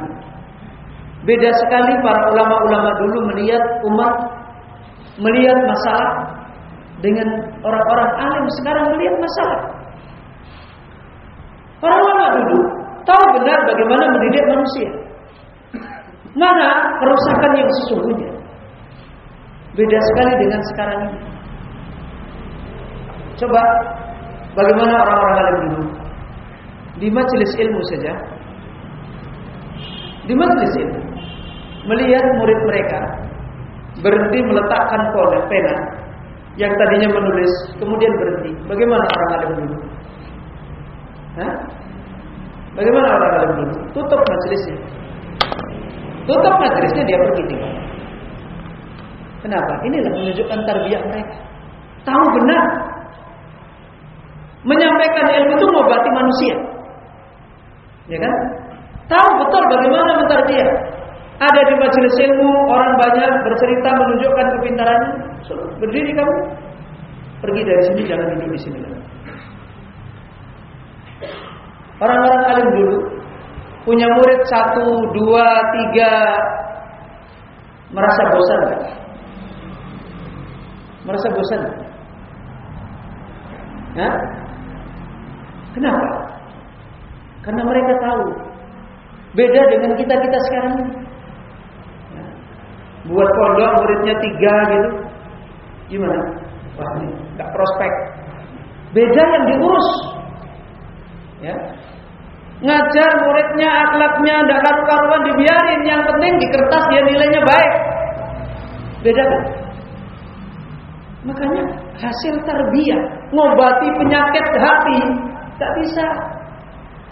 Beda sekali para ulama-ulama dulu melihat umat melihat masalah dengan orang-orang alim sekarang melihat masalah. Para ulama dulu tahu benar bagaimana mendidik manusia. Mana kerusakan yang sesungguhnya. Beda sekali dengan sekarang ini. Coba bagaimana orang-orang alim dulu di majelis ilmu saja. Di majelis ilmu melihat murid mereka berhenti meletakkan pena, pena yang tadinya menulis kemudian berhenti. Bagaimana orang alim dulu? Hah? Bagaimana orang alim dulu? Tutup majelisnya. Tutup majelisnya dia pergi tinggal. Kenapa? Inilah menunjukkan tarbiyah mereka. Tahu benar. Menyampaikan ilmu itu mengobati manusia. Ya kan? Tahu betul bagaimana mentarbiyah. Ada di majelis ilmu, orang banyak bercerita menunjukkan kepintarannya. Berdiri kamu. Pergi dari sini, jangan duduk di sini Orang-orang alim dulu punya murid satu, dua, tiga, merasa bosan? Merasa bosan? Ya? Kenapa? Karena mereka tahu beda dengan kita kita sekarang. Buat pondok muridnya tiga gitu, gimana? Wah ini gak prospek. Beda yang diurus. Ya, ngajar muridnya akhlaknya tidak karu-karuan dibiarin yang penting di kertas dia nilainya baik beda kan makanya hasil tarbiyah ngobati penyakit hati tak bisa.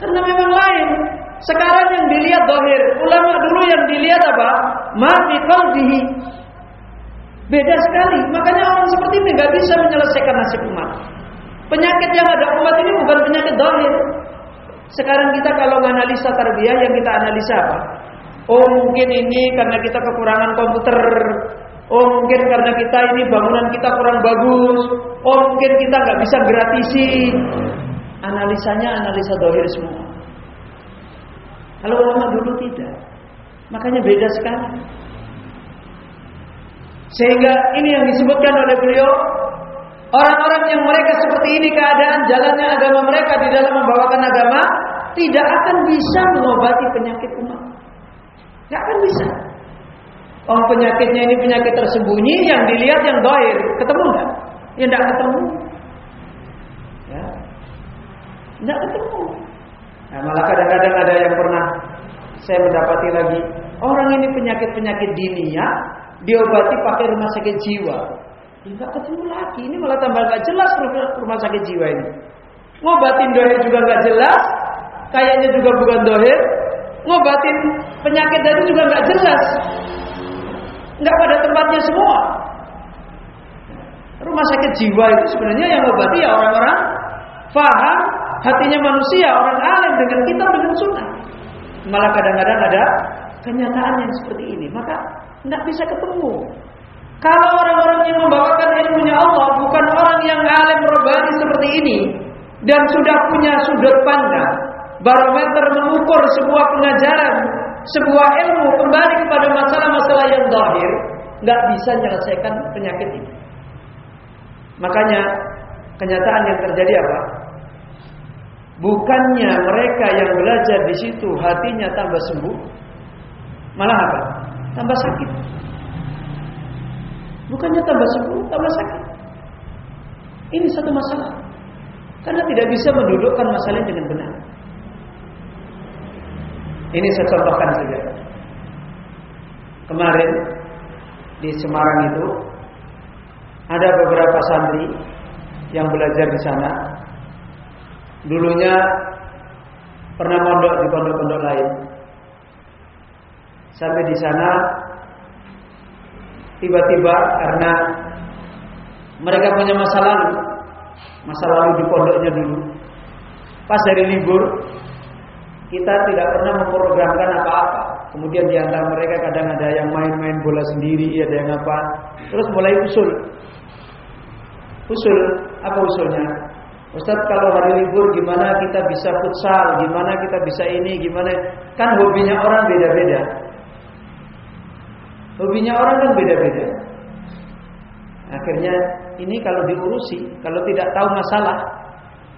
Karena memang lain. Sekarang yang dilihat dohir ulama dulu yang dilihat apa? Mati qalbihi. Beda sekali. Makanya orang seperti ini nggak bisa menyelesaikan nasib umat. Penyakit yang ada umat ini bukan penyakit dohir. Sekarang kita kalau menganalisa tarbiyah yang kita analisa apa? Oh mungkin ini karena kita kekurangan komputer. Oh mungkin karena kita ini bangunan kita kurang bagus. Oh mungkin kita nggak bisa gratisi. Analisanya analisa dohir semua. Kalau ulama dulu tidak. Makanya beda sekali. Sehingga ini yang disebutkan oleh beliau Orang-orang yang mereka seperti ini keadaan jalannya agama mereka di dalam membawakan agama tidak akan bisa mengobati penyakit umat. Tidak akan bisa. Oh penyakitnya ini penyakit tersembunyi yang dilihat yang doir ketemu nggak? Ya tidak ketemu. Ya, tidak ketemu. Nah, malah kadang-kadang ada yang pernah saya mendapati lagi orang ini penyakit-penyakit ya diobati pakai rumah sakit jiwa. Tidak ketemu lagi. Ini malah tambah nggak jelas rumah sakit jiwa ini. Ngobatin dohir juga nggak jelas. Kayaknya juga bukan dohir. Ngobatin penyakit tadi juga nggak jelas. Nggak pada tempatnya semua. Rumah sakit jiwa itu sebenarnya yang ngobati ya orang-orang faham hatinya manusia, orang alim dengan kita dengan sunnah. Malah kadang-kadang ada kenyataan yang seperti ini. Maka nggak bisa ketemu. Kalau orang-orang yang membawakan ilmunya Allah bukan orang yang alim robani seperti ini dan sudah punya sudut pandang, barometer mengukur sebuah pengajaran, sebuah ilmu kembali kepada masalah-masalah yang zahir, nggak bisa menyelesaikan penyakit ini. Makanya kenyataan yang terjadi apa? Bukannya mereka yang belajar di situ hatinya tambah sembuh, malah apa? Tambah sakit. Bukannya tambah sembuh, tambah sakit. Ini satu masalah. Karena tidak bisa mendudukkan masalah dengan benar. Ini saya contohkan saja. Kemarin di Semarang itu ada beberapa santri yang belajar di sana. Dulunya pernah mondok di pondok-pondok lain. Sampai di sana tiba-tiba karena mereka punya masa lalu, masa lalu di pondoknya dulu. Pas dari libur, kita tidak pernah memprogramkan apa-apa. Kemudian di antara mereka kadang ada yang main-main bola sendiri, ada yang apa. Terus mulai usul. Usul, apa usulnya? Ustadz kalau hari libur gimana kita bisa futsal, gimana kita bisa ini, gimana kan hobinya orang beda-beda. Hobinya orang kan beda-beda. Akhirnya ini kalau diurusi, kalau tidak tahu masalah,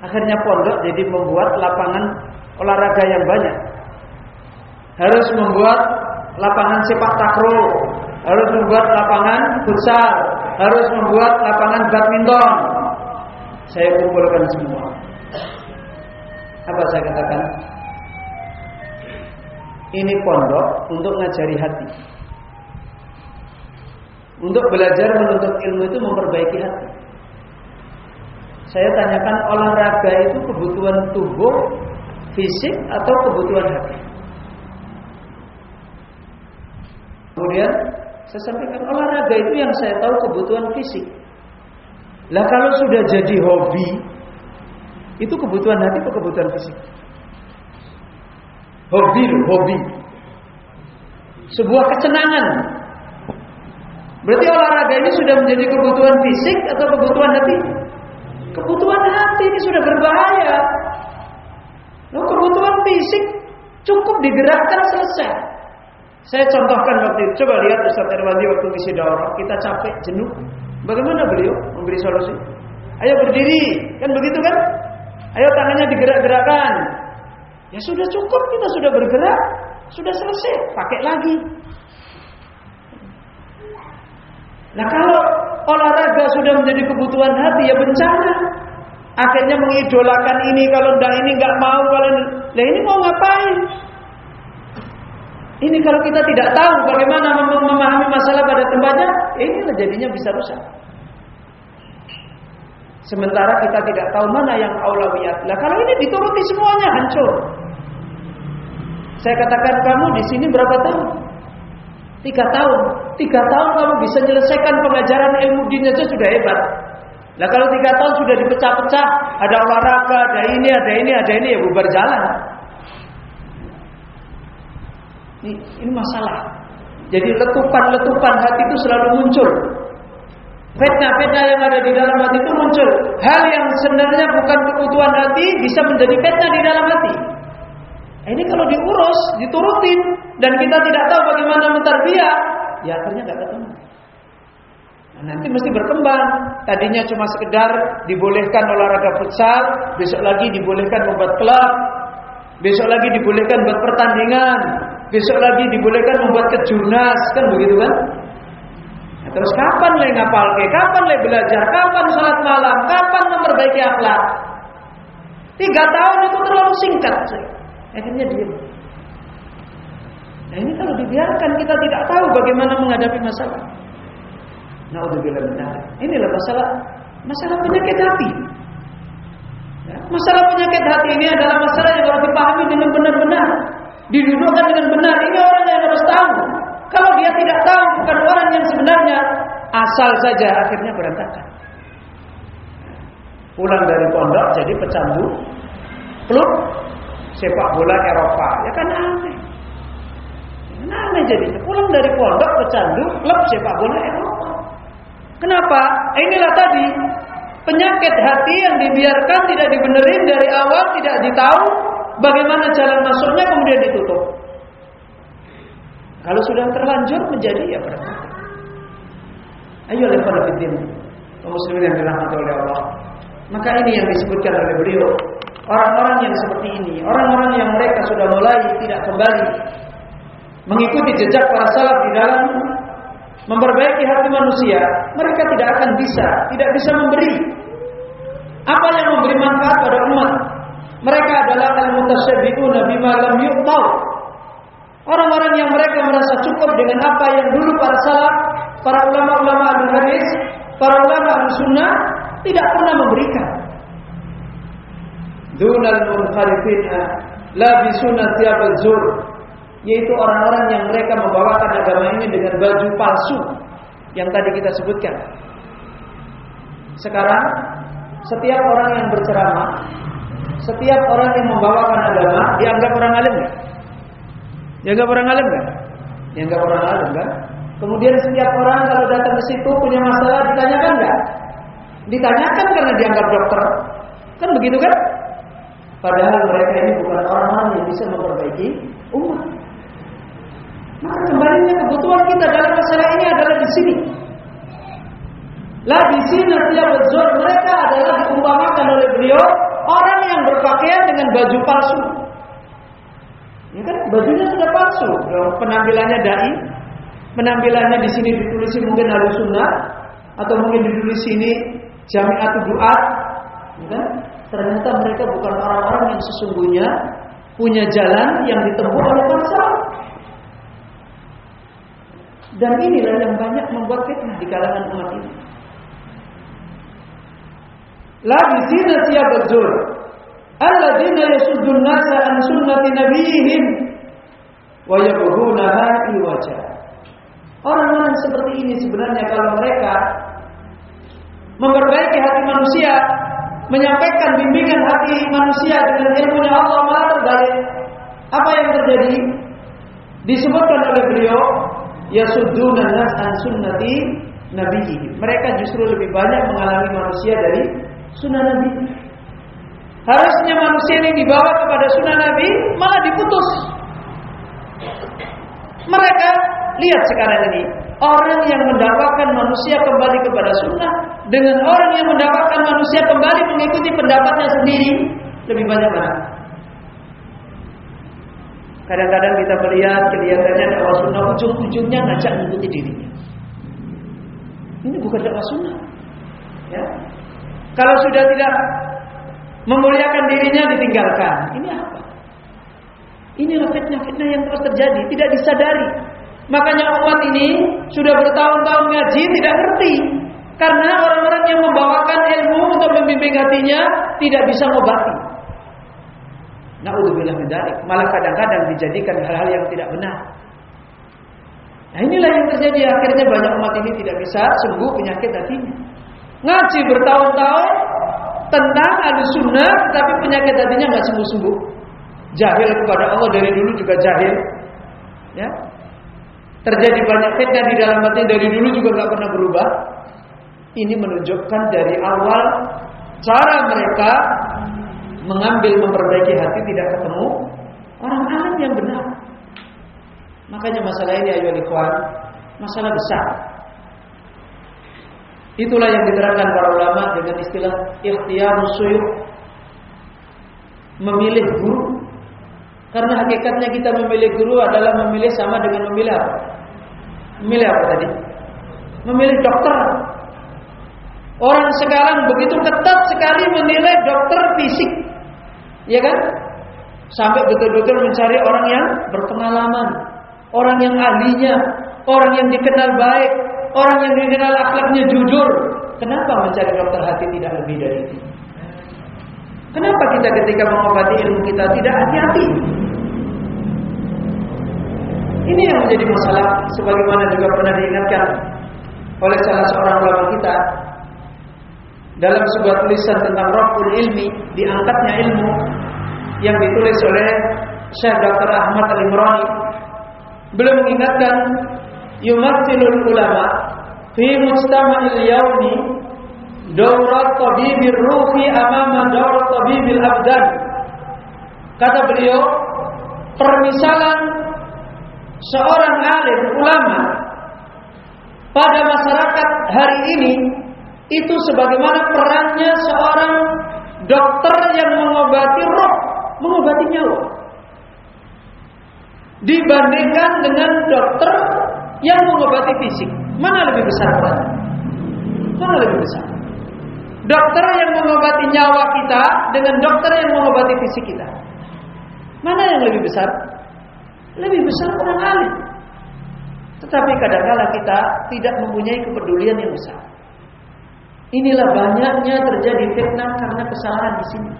akhirnya pondok jadi membuat lapangan olahraga yang banyak. Harus membuat lapangan sepak takraw, harus membuat lapangan futsal, harus membuat lapangan badminton. Saya kumpulkan semua. Apa saya katakan? Ini pondok untuk ngajari hati. Untuk belajar menuntut ilmu itu memperbaiki hati. Saya tanyakan olahraga itu kebutuhan tubuh, fisik atau kebutuhan hati. Kemudian Saya sampaikan olahraga itu yang saya tahu kebutuhan fisik. Lah kalau sudah jadi hobi, itu kebutuhan hati atau kebutuhan fisik? Hobi hobi. Sebuah kesenangan. Berarti olahraga ini sudah menjadi kebutuhan fisik atau kebutuhan hati? Kebutuhan hati ini sudah berbahaya. Loh, kebutuhan fisik cukup digerakkan selesai. Saya contohkan waktu itu. Coba lihat Ustaz Erwandi waktu ngisi daurah. Kita capek, jenuh. Bagaimana beliau memberi solusi? Ayo berdiri. Kan begitu kan? Ayo tangannya digerak-gerakkan. Ya sudah cukup kita sudah bergerak. Sudah selesai. Pakai lagi. Nah kalau olahraga sudah menjadi kebutuhan hati ya bencana. Akhirnya mengidolakan ini kalau enggak ini enggak mau kalau nah ini mau ngapain? Ini kalau kita tidak tahu bagaimana memahami masalah pada tempatnya, ini jadinya bisa rusak. Sementara kita tidak tahu mana yang aulawiyat. Lah kalau ini dituruti semuanya hancur. Saya katakan kamu di sini berapa tahun? Tiga tahun. Tiga tahun kamu bisa menyelesaikan pengajaran ilmu din saja sudah hebat. Nah kalau tiga tahun sudah dipecah-pecah, ada olahraga, ada ini, ada ini, ada ini, ya bubar jalan. Ini, ini masalah. Jadi letupan-letupan hati itu selalu muncul. Fitnah-fitnah yang ada di dalam hati itu muncul. Hal yang sebenarnya bukan kebutuhan hati bisa menjadi fitnah di dalam hati. Ini kalau diurus, diturutin, dan kita tidak tahu bagaimana mentarbiah, ya akhirnya tidak ketemu. Nanti mesti berkembang. Tadinya cuma sekedar dibolehkan olahraga futsal, besok lagi dibolehkan membuat klub, besok lagi dibolehkan buat pertandingan, besok lagi dibolehkan membuat kejurnas, kan begitu kan? Nah, terus kapan lagi ngapal ke? Kapan lagi belajar? Kapan sholat malam? Kapan memperbaiki akhlak? Tiga tahun itu terlalu singkat. Akhirnya diam. Nah ini kalau dibiarkan kita tidak tahu bagaimana menghadapi masalah. Naudzubillah min Inilah masalah masalah penyakit hati. Ya, masalah penyakit hati ini adalah masalah yang harus dipahami dengan benar-benar, didudukkan dengan benar. Ini orang yang harus tahu. Kalau dia tidak tahu, bukan orang yang sebenarnya asal saja akhirnya berantakan. Pulang dari pondok jadi pecandu klub sepak bola Eropa, ya kan aneh. Aneh jadi pulang dari pondok pecandu klub sepak bola Eropa. Kenapa? Inilah tadi penyakit hati yang dibiarkan tidak dibenerin dari awal, tidak ditahu bagaimana jalan masuknya kemudian ditutup. Kalau sudah terlanjur menjadi ya berarti. Ayo lepas fitin. Muslimin yang dirahmati oleh Allah. Maka ini yang disebutkan oleh beliau. Orang-orang yang seperti ini, orang-orang yang mereka sudah mulai tidak kembali mengikuti jejak para salaf di dalam memperbaiki hati manusia, mereka tidak akan bisa, tidak bisa memberi apa yang memberi manfaat pada umat. Mereka adalah al-mutasyabbihuna bima lam yu'tau. Orang-orang yang mereka merasa cukup dengan apa yang dulu para salaf, para ulama-ulama al-hadis, para ulama al-sunnah tidak pernah memberikan. Dunal munharifina la bisuna thiyabal zur yaitu orang-orang yang mereka membawakan agama ini dengan baju palsu yang tadi kita sebutkan. Sekarang setiap orang yang berceramah, setiap orang yang membawakan agama dianggap orang alim enggak? Dianggap orang alim enggak? Dianggap orang alim kan? Kemudian setiap orang kalau datang ke situ punya masalah ditanyakan enggak? Ditanyakan karena dianggap dokter. Kan begitu kan? Padahal mereka ini bukan orang-orang yang bisa memperbaiki umat. Maka kembalinya kebutuhan kita dalam masalah ini adalah di sini. Lah di sini dia berzor mereka adalah diumpamakan oleh beliau orang yang berpakaian dengan baju palsu. Ya kan bajunya sudah palsu, penampilannya dai, penampilannya di sini ditulis mungkin harus sunnah atau mungkin ditulis sini jami'atu duat, ya kan? Ternyata mereka bukan orang-orang yang sesungguhnya punya jalan yang ditempuh oleh para Dan inilah yang banyak membuat fitnah di kalangan umat ini. La bisina siyabul zur. Alladzina yasuddun nasa an sunnati nabiyihim wa yabghunaha iwaja. Orang-orang seperti ini sebenarnya kalau mereka memperbaiki hati manusia, menyampaikan bimbingan hati manusia dengan ilmunya Allah malah terbalik. Apa yang terjadi? Disebutkan oleh beliau, ya sudduna nas an sunnati nabi. Mereka justru lebih banyak mengalami manusia dari sunnah nabi. Harusnya manusia ini dibawa kepada sunnah nabi, malah diputus. Mereka lihat sekarang ini orang yang mendapatkan manusia kembali kepada sunnah dengan orang yang mendapatkan manusia kembali mengikuti pendapatnya sendiri lebih banyak mana? Kadang-kadang kita melihat kelihatannya dakwah sunnah ujung-ujungnya ngajak mengikuti dirinya. Ini bukan dakwah sunnah. Ya. Kalau sudah tidak memuliakan dirinya ditinggalkan. Ini apa? Ini fitnah-fitnah yang terus terjadi, tidak disadari. Makanya umat ini sudah bertahun-tahun ngaji tidak ngerti. Karena orang-orang yang membawakan ilmu untuk membimbing hatinya tidak bisa mengobati. Na'udzubillah min Malah kadang-kadang dijadikan hal-hal yang tidak benar. Nah inilah yang terjadi akhirnya banyak umat ini tidak bisa sembuh penyakit hatinya. Ngaji bertahun-tahun tentang ahli sunnah tapi penyakit hatinya nggak sembuh-sembuh. Jahil kepada Allah dari dulu juga jahil. Ya, Terjadi banyak fitnah di dalam hati dari dulu juga nggak pernah berubah. Ini menunjukkan dari awal cara mereka mengambil memperbaiki hati tidak ketemu orang alim yang benar. Makanya masalah ini ayo ikhwan, masalah besar. Itulah yang diterangkan para ulama dengan istilah ikhtiyarus suyuk. Memilih guru karena hakikatnya kita memilih guru adalah memilih sama dengan memilih apa? Memilih apa tadi? Memilih dokter. Orang sekarang begitu ketat sekali menilai dokter fisik. Ya kan? Sampai betul-betul mencari orang yang berpengalaman, orang yang ahlinya, orang yang dikenal baik, orang yang dikenal akhlaknya jujur. Kenapa mencari dokter hati tidak lebih dari itu? Kenapa kita ketika mengobati ilmu kita tidak hati-hati? Ini yang menjadi masalah sebagaimana juga pernah diingatkan oleh salah seorang ulama kita dalam sebuah tulisan tentang Rabbul Ilmi, diangkatnya ilmu yang ditulis oleh Syekh Dr. Ahmad Al-Imrani. Beliau mengingatkan yumatsilul ulama fi mujtama'il yaumi daurat tabibir ruhi amama daurat tabibil abdan. Kata beliau, permisalan seorang alim ulama pada masyarakat hari ini itu sebagaimana perannya seorang dokter yang mengobati roh, mengobati nyawa. Dibandingkan dengan dokter yang mengobati fisik, mana lebih besar perannya? Mana lebih besar? Dokter yang mengobati nyawa kita dengan dokter yang mengobati fisik kita. Mana yang lebih besar? Lebih besar orang alim. Tetapi kadang-kala kita tidak mempunyai kepedulian yang besar. Inilah banyaknya terjadi fitnah karena kesalahan di sini.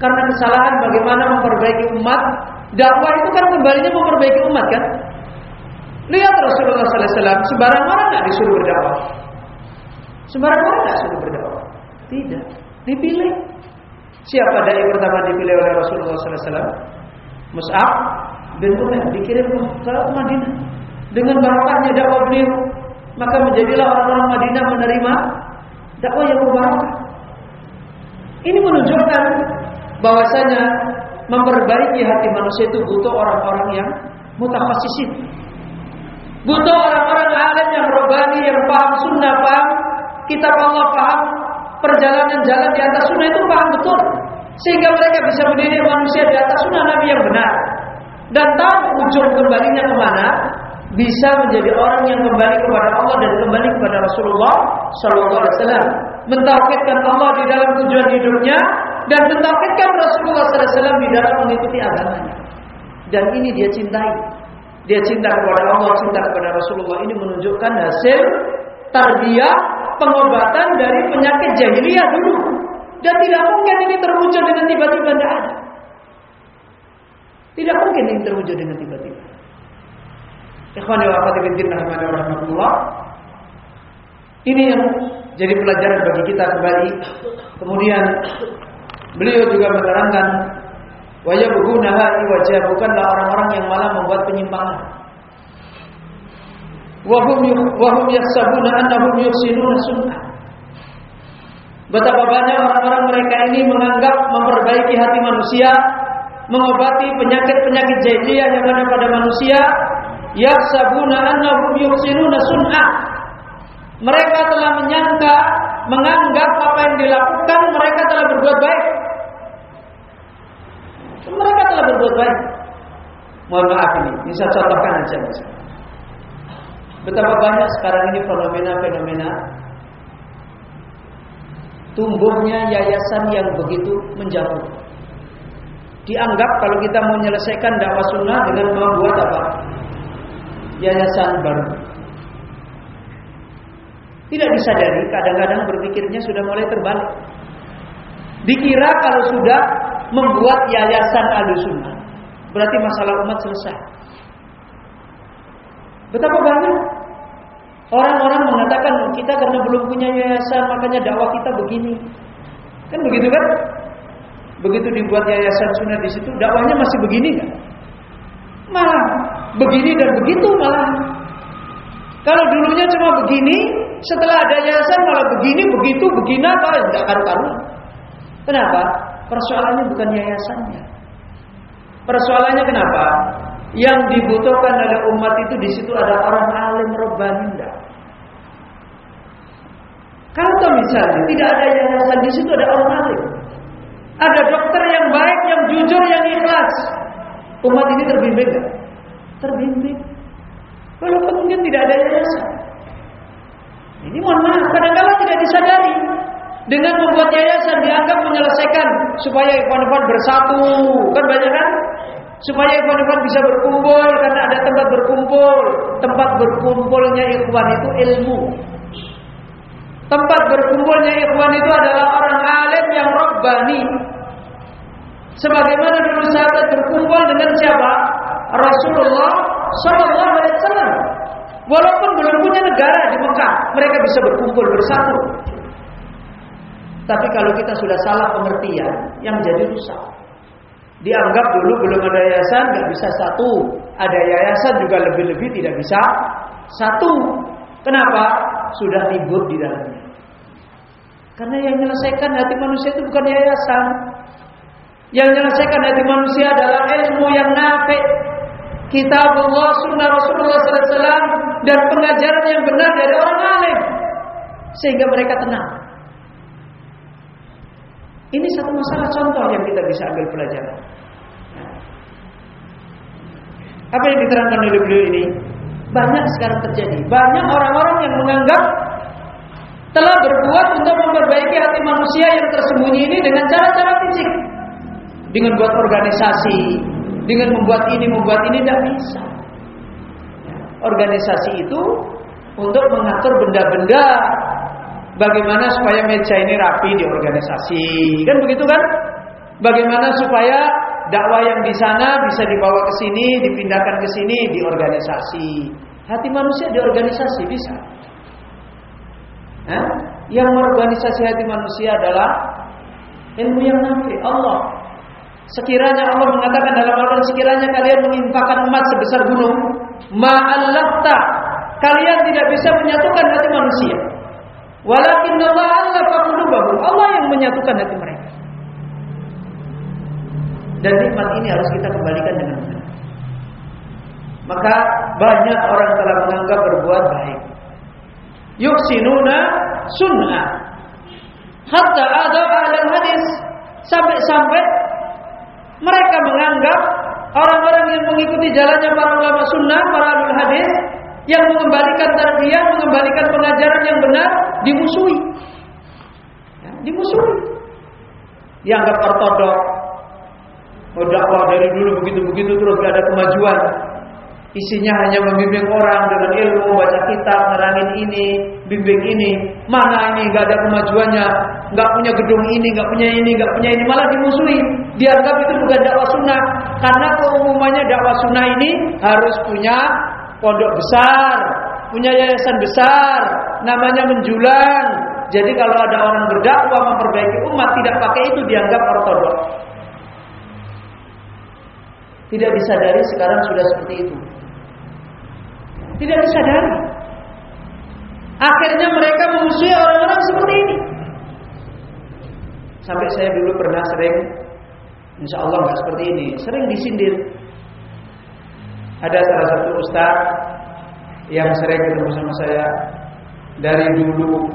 Karena kesalahan bagaimana memperbaiki umat, dakwah itu kan kembalinya memperbaiki umat kan? Lihat Rasulullah SAW, sembarang orang nggak disuruh berdakwah. Sembarang orang nggak disuruh berdakwah. Tidak, dipilih. Siapa dai pertama dipilih oleh Rasulullah SAW? Mus'ab bin Umair dikirim ke Madinah dengan barokahnya dakwah beliau maka menjadilah orang-orang Madinah menerima dakwah yang berbarakah ini menunjukkan bahwasanya memperbaiki hati manusia itu butuh orang-orang yang mutakhasisin butuh orang-orang alim yang robani yang paham sunnah paham kitab Allah paham perjalanan jalan di atas sunnah itu paham betul. Sehingga mereka bisa mendidik manusia di atas sunnah Nabi yang benar. Dan tahu ujung kembalinya ke mana, bisa menjadi orang yang kembali kepada Allah dan kembali kepada Rasulullah Shallallahu Alaihi Wasallam, mentauhidkan Allah di dalam tujuan hidupnya dan mentauhidkan Rasulullah SAW di dalam mengikuti agamanya. Dan ini dia cintai. Dia cinta kepada Allah, cinta kepada Rasulullah. Ini menunjukkan hasil tarbiyah pengobatan dari penyakit jahiliyah dulu. Dan tidak mungkin ini terwujud dengan tiba-tiba tidak ada. Tidak mungkin ini terwujud dengan tiba-tiba. Ikhwani wa akhwati rahimahullah. Ini yang jadi pelajaran bagi kita kembali. Kemudian beliau juga menerangkan wa yabghunaha wajah bukanlah orang-orang yang malah membuat penyimpangan. Wahum wahum yahsabuna annahum yuhsinuna sunnah. Betapa banyak orang-orang mereka ini menganggap memperbaiki hati manusia, mengobati penyakit-penyakit jahiliyah yang ada pada manusia, yahsabuna annahum yuhsinuna sunnah. Mereka telah menyangka, menganggap apa yang dilakukan mereka telah berbuat baik. Mereka telah berbuat baik. Mohon maaf ini, bisa contohkan aja. Betapa banyak sekarang ini fenomena-fenomena tumbuhnya yayasan yang begitu menjauh. Dianggap kalau kita mau menyelesaikan dakwah sunnah dengan membuat apa? Yayasan baru. Tidak disadari, kadang-kadang berpikirnya sudah mulai terbalik. Dikira kalau sudah membuat yayasan sunnah, berarti masalah umat selesai. Betapa banyak orang-orang mengatakan kita karena belum punya yayasan makanya dakwah kita begini. Kan begitu kan? Begitu dibuat yayasan sunnah di situ, dakwahnya masih begini kan? Malah begini dan begitu malah. Kalau dulunya cuma begini, setelah ada yayasan malah begini, begitu, begini apa? Tidak karu-karuan. Kenapa? Persoalannya bukan yayasannya. Persoalannya kenapa? Yang dibutuhkan oleh umat itu di situ ada orang alim robbani Kalau misalnya tidak ada yayasan di situ ada orang alim. Ada dokter yang baik, yang jujur, yang ikhlas. Umat ini terbimbing gak? Terbimbing. Walaupun mungkin tidak ada yayasan. Ini mohon maaf, kadang-kadang tidak disadari. Dengan membuat yayasan dianggap menyelesaikan supaya ikhwan-ikhwan bersatu. Kan banyak kan? Supaya ikhwan-ikhwan bisa berkumpul karena ada tempat berkumpul. Tempat berkumpulnya ikhwan itu ilmu. Tempat berkumpulnya ikhwan itu adalah orang alim yang robbani. Sebagaimana dulu sahabat berkumpul dengan siapa? Rasulullah Sallallahu Alaihi Wasallam. Walaupun belum punya negara di Mekah, mereka bisa berkumpul bersatu. Tapi kalau kita sudah salah pengertian, yang jadi rusak. Dianggap dulu belum ada yayasan, nggak bisa satu. Ada yayasan juga lebih-lebih tidak bisa satu. Kenapa? Sudah ribut di dalamnya. Karena yang menyelesaikan hati manusia itu bukan yayasan. Yang menyelesaikan hati manusia adalah ilmu yang nafik, kitab Allah, sunnah Rasulullah SAW dan pengajaran yang benar dari orang alim sehingga mereka tenang. Ini satu masalah contoh yang kita bisa ambil pelajaran. Apa yang diterangkan oleh beliau ini? Banyak sekarang terjadi. Banyak orang-orang yang menganggap telah berbuat untuk memperbaiki hati manusia yang tersembunyi ini dengan cara-cara fisik. Dengan buat organisasi, dengan membuat ini, membuat ini tidak bisa. Organisasi itu untuk mengatur benda-benda bagaimana supaya meja ini rapi di organisasi. Kan begitu kan? Bagaimana supaya dakwah yang di sana bisa dibawa ke sini, dipindahkan ke sini di organisasi. Hati manusia di organisasi bisa. Hah? Yang mengorganisasi hati manusia adalah ilmu yang nafi Allah Sekiranya Allah mengatakan dalam Al-Quran sekiranya kalian menginfakkan emas sebesar gunung, ma'allafta kalian tidak bisa menyatukan hati manusia. Walakin Allah Allah Allah yang menyatukan hati mereka. Dan nikmat ini harus kita kembalikan dengan benar. Maka banyak orang telah menganggap berbuat baik. Yuksinuna sunnah. Hatta ada ahli hadis sampai-sampai mereka menganggap orang-orang yang mengikuti jalannya para ulama sunnah, para ulama hadis, yang mengembalikan tarbiyah, mengembalikan pengajaran yang benar, dimusuhi. Ya, dimusuhi. Dianggap ortodok. Oh dakwah dari dulu begitu-begitu terus gak ada kemajuan. Isinya hanya membimbing orang dengan ilmu, baca kitab, nerangin ini, bimbing ini. Mana ini gak ada kemajuannya, gak punya gedung ini, gak punya ini, gak punya ini, malah dimusuhi. Dianggap itu bukan dakwah sunnah, karena keumumannya dakwah sunnah ini harus punya pondok besar, punya yayasan besar, namanya menjulang. Jadi kalau ada orang berdakwah memperbaiki umat tidak pakai itu dianggap ortodok. Tidak disadari sekarang sudah seperti itu. Tidak disadari. Akhirnya mereka memusuhi orang-orang seperti ini. Sampai saya dulu pernah sering, insya Allah nggak seperti ini, sering disindir. Ada salah satu ustaz yang sering ketemu sama saya dari dulu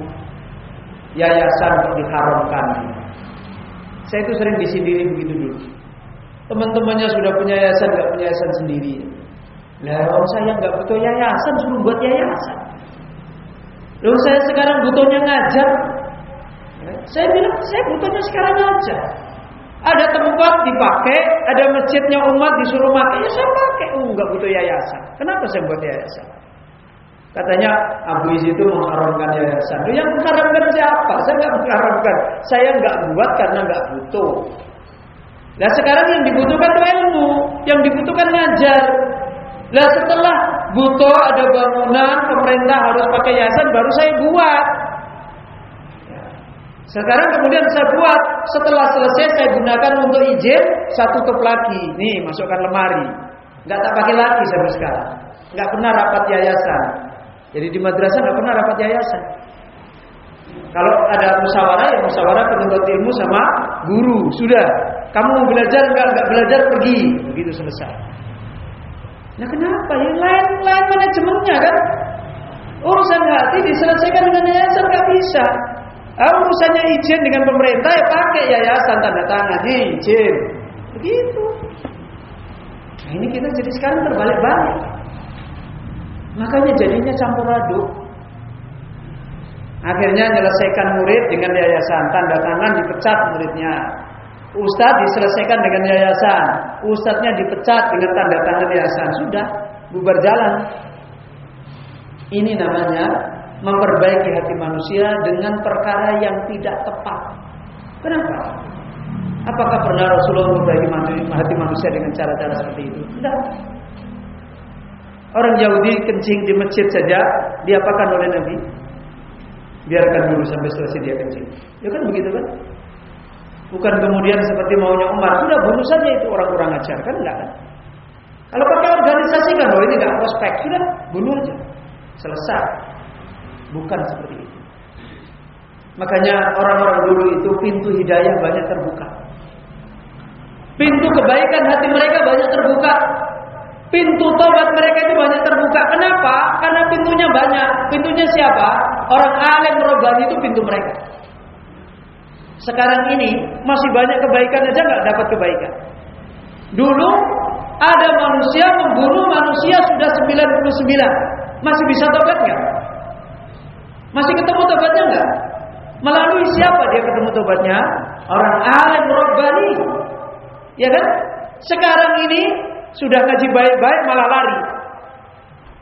yayasan diharamkan. Saya itu sering disindiri begitu dulu. Teman-temannya sudah punya yayasan, nggak punya yayasan sendiri. Lah, orang saya nggak butuh yayasan, suruh buat yayasan. Lalu saya sekarang butuhnya ngajar. Saya bilang, saya butuhnya sekarang ngajar. Ada tempat dipakai, ada masjidnya umat disuruh pakai, ya saya pakai. Oh, nggak butuh yayasan. Kenapa saya buat yayasan? Katanya Abu Iz itu mengharamkan yayasan. Yang mengharamkan siapa? Saya nggak mengharamkan. Saya nggak buat karena nggak butuh. Nah sekarang yang dibutuhkan itu ilmu, yang dibutuhkan ngajar. Nah setelah butuh ada bangunan, pemerintah harus pakai yayasan, baru saya buat. Sekarang kemudian saya buat, setelah selesai saya gunakan untuk izin, saya tutup lagi. Nih masukkan lemari. Nggak tak pakai lagi sampai sekarang. Nggak pernah rapat yayasan. Jadi di madrasah nggak pernah rapat yayasan. Kalau ada musyawarah ya musyawarah penuntut ilmu sama guru sudah. Kamu mau belajar nggak nggak belajar pergi begitu selesai. Nah kenapa? Yang lain lain manajemennya kan. Urusan hati diselesaikan dengan yayasan nggak bisa. Ah, urusannya izin dengan pemerintah ya pakai yayasan tanda tangan izin. Begitu. Nah ini kita jadi sekarang terbalik-balik. Makanya jadinya campur aduk. Akhirnya menyelesaikan murid dengan yayasan, tanda tangan dipecat muridnya. Ustadz diselesaikan dengan yayasan, ustadznya dipecat dengan tanda tangan yayasan. Sudah, bubar jalan. Ini namanya memperbaiki hati manusia dengan perkara yang tidak tepat. Kenapa? Apakah pernah Rasulullah memperbaiki hati manusia dengan cara-cara seperti itu? Tidak. Orang Yahudi kencing di masjid saja diapakan oleh Nabi? Biarkan dulu sampai selesai dia kencing. Ya kan begitu kan? Bukan kemudian seperti maunya Umar, sudah bunuh saja itu orang-orang ajar kan enggak kan? Kalau pakai organisasi kan, oh ini enggak prospek, sudah bunuh aja. Selesai. Bukan seperti itu. Makanya orang-orang dulu itu pintu hidayah banyak terbuka. Pintu kebaikan hati mereka banyak terbuka. Pintu tobat mereka itu banyak terbuka. Kenapa? Karena pintunya banyak. Pintunya siapa? Orang alim robbani itu pintu mereka. Sekarang ini masih banyak kebaikan aja nggak dapat kebaikan. Dulu ada manusia membunuh manusia sudah 99. Masih bisa tobat nggak? Masih ketemu tobatnya nggak? Melalui siapa dia ketemu tobatnya? Orang alim robbani. Ya kan? Sekarang ini sudah ngaji baik-baik malah lari.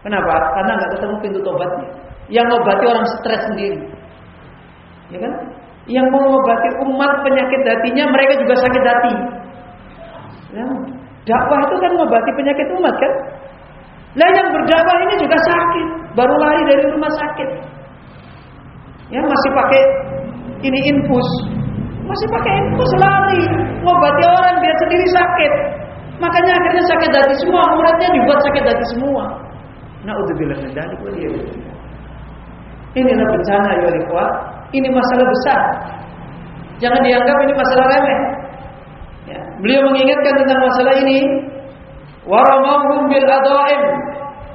Kenapa? Karena nggak ketemu pintu tobatnya. Yang mengobati orang stres sendiri. Ya kan? Yang mengobati umat penyakit hatinya mereka juga sakit hati. Ya, dakwah itu kan mengobati penyakit umat kan? Lah yang berdakwah ini juga sakit, baru lari dari rumah sakit. Ya masih pakai ini infus, masih pakai infus lari, mengobati orang dia sendiri sakit. Makanya akhirnya sakit hati semua, muridnya dibuat sakit hati semua. Nauzubillah min dzalik wa Inilah bencana ya ikhwah. Ini masalah besar. Jangan dianggap ini masalah remeh. Ya. Beliau mengingatkan tentang masalah ini. Waramahum bil adaim.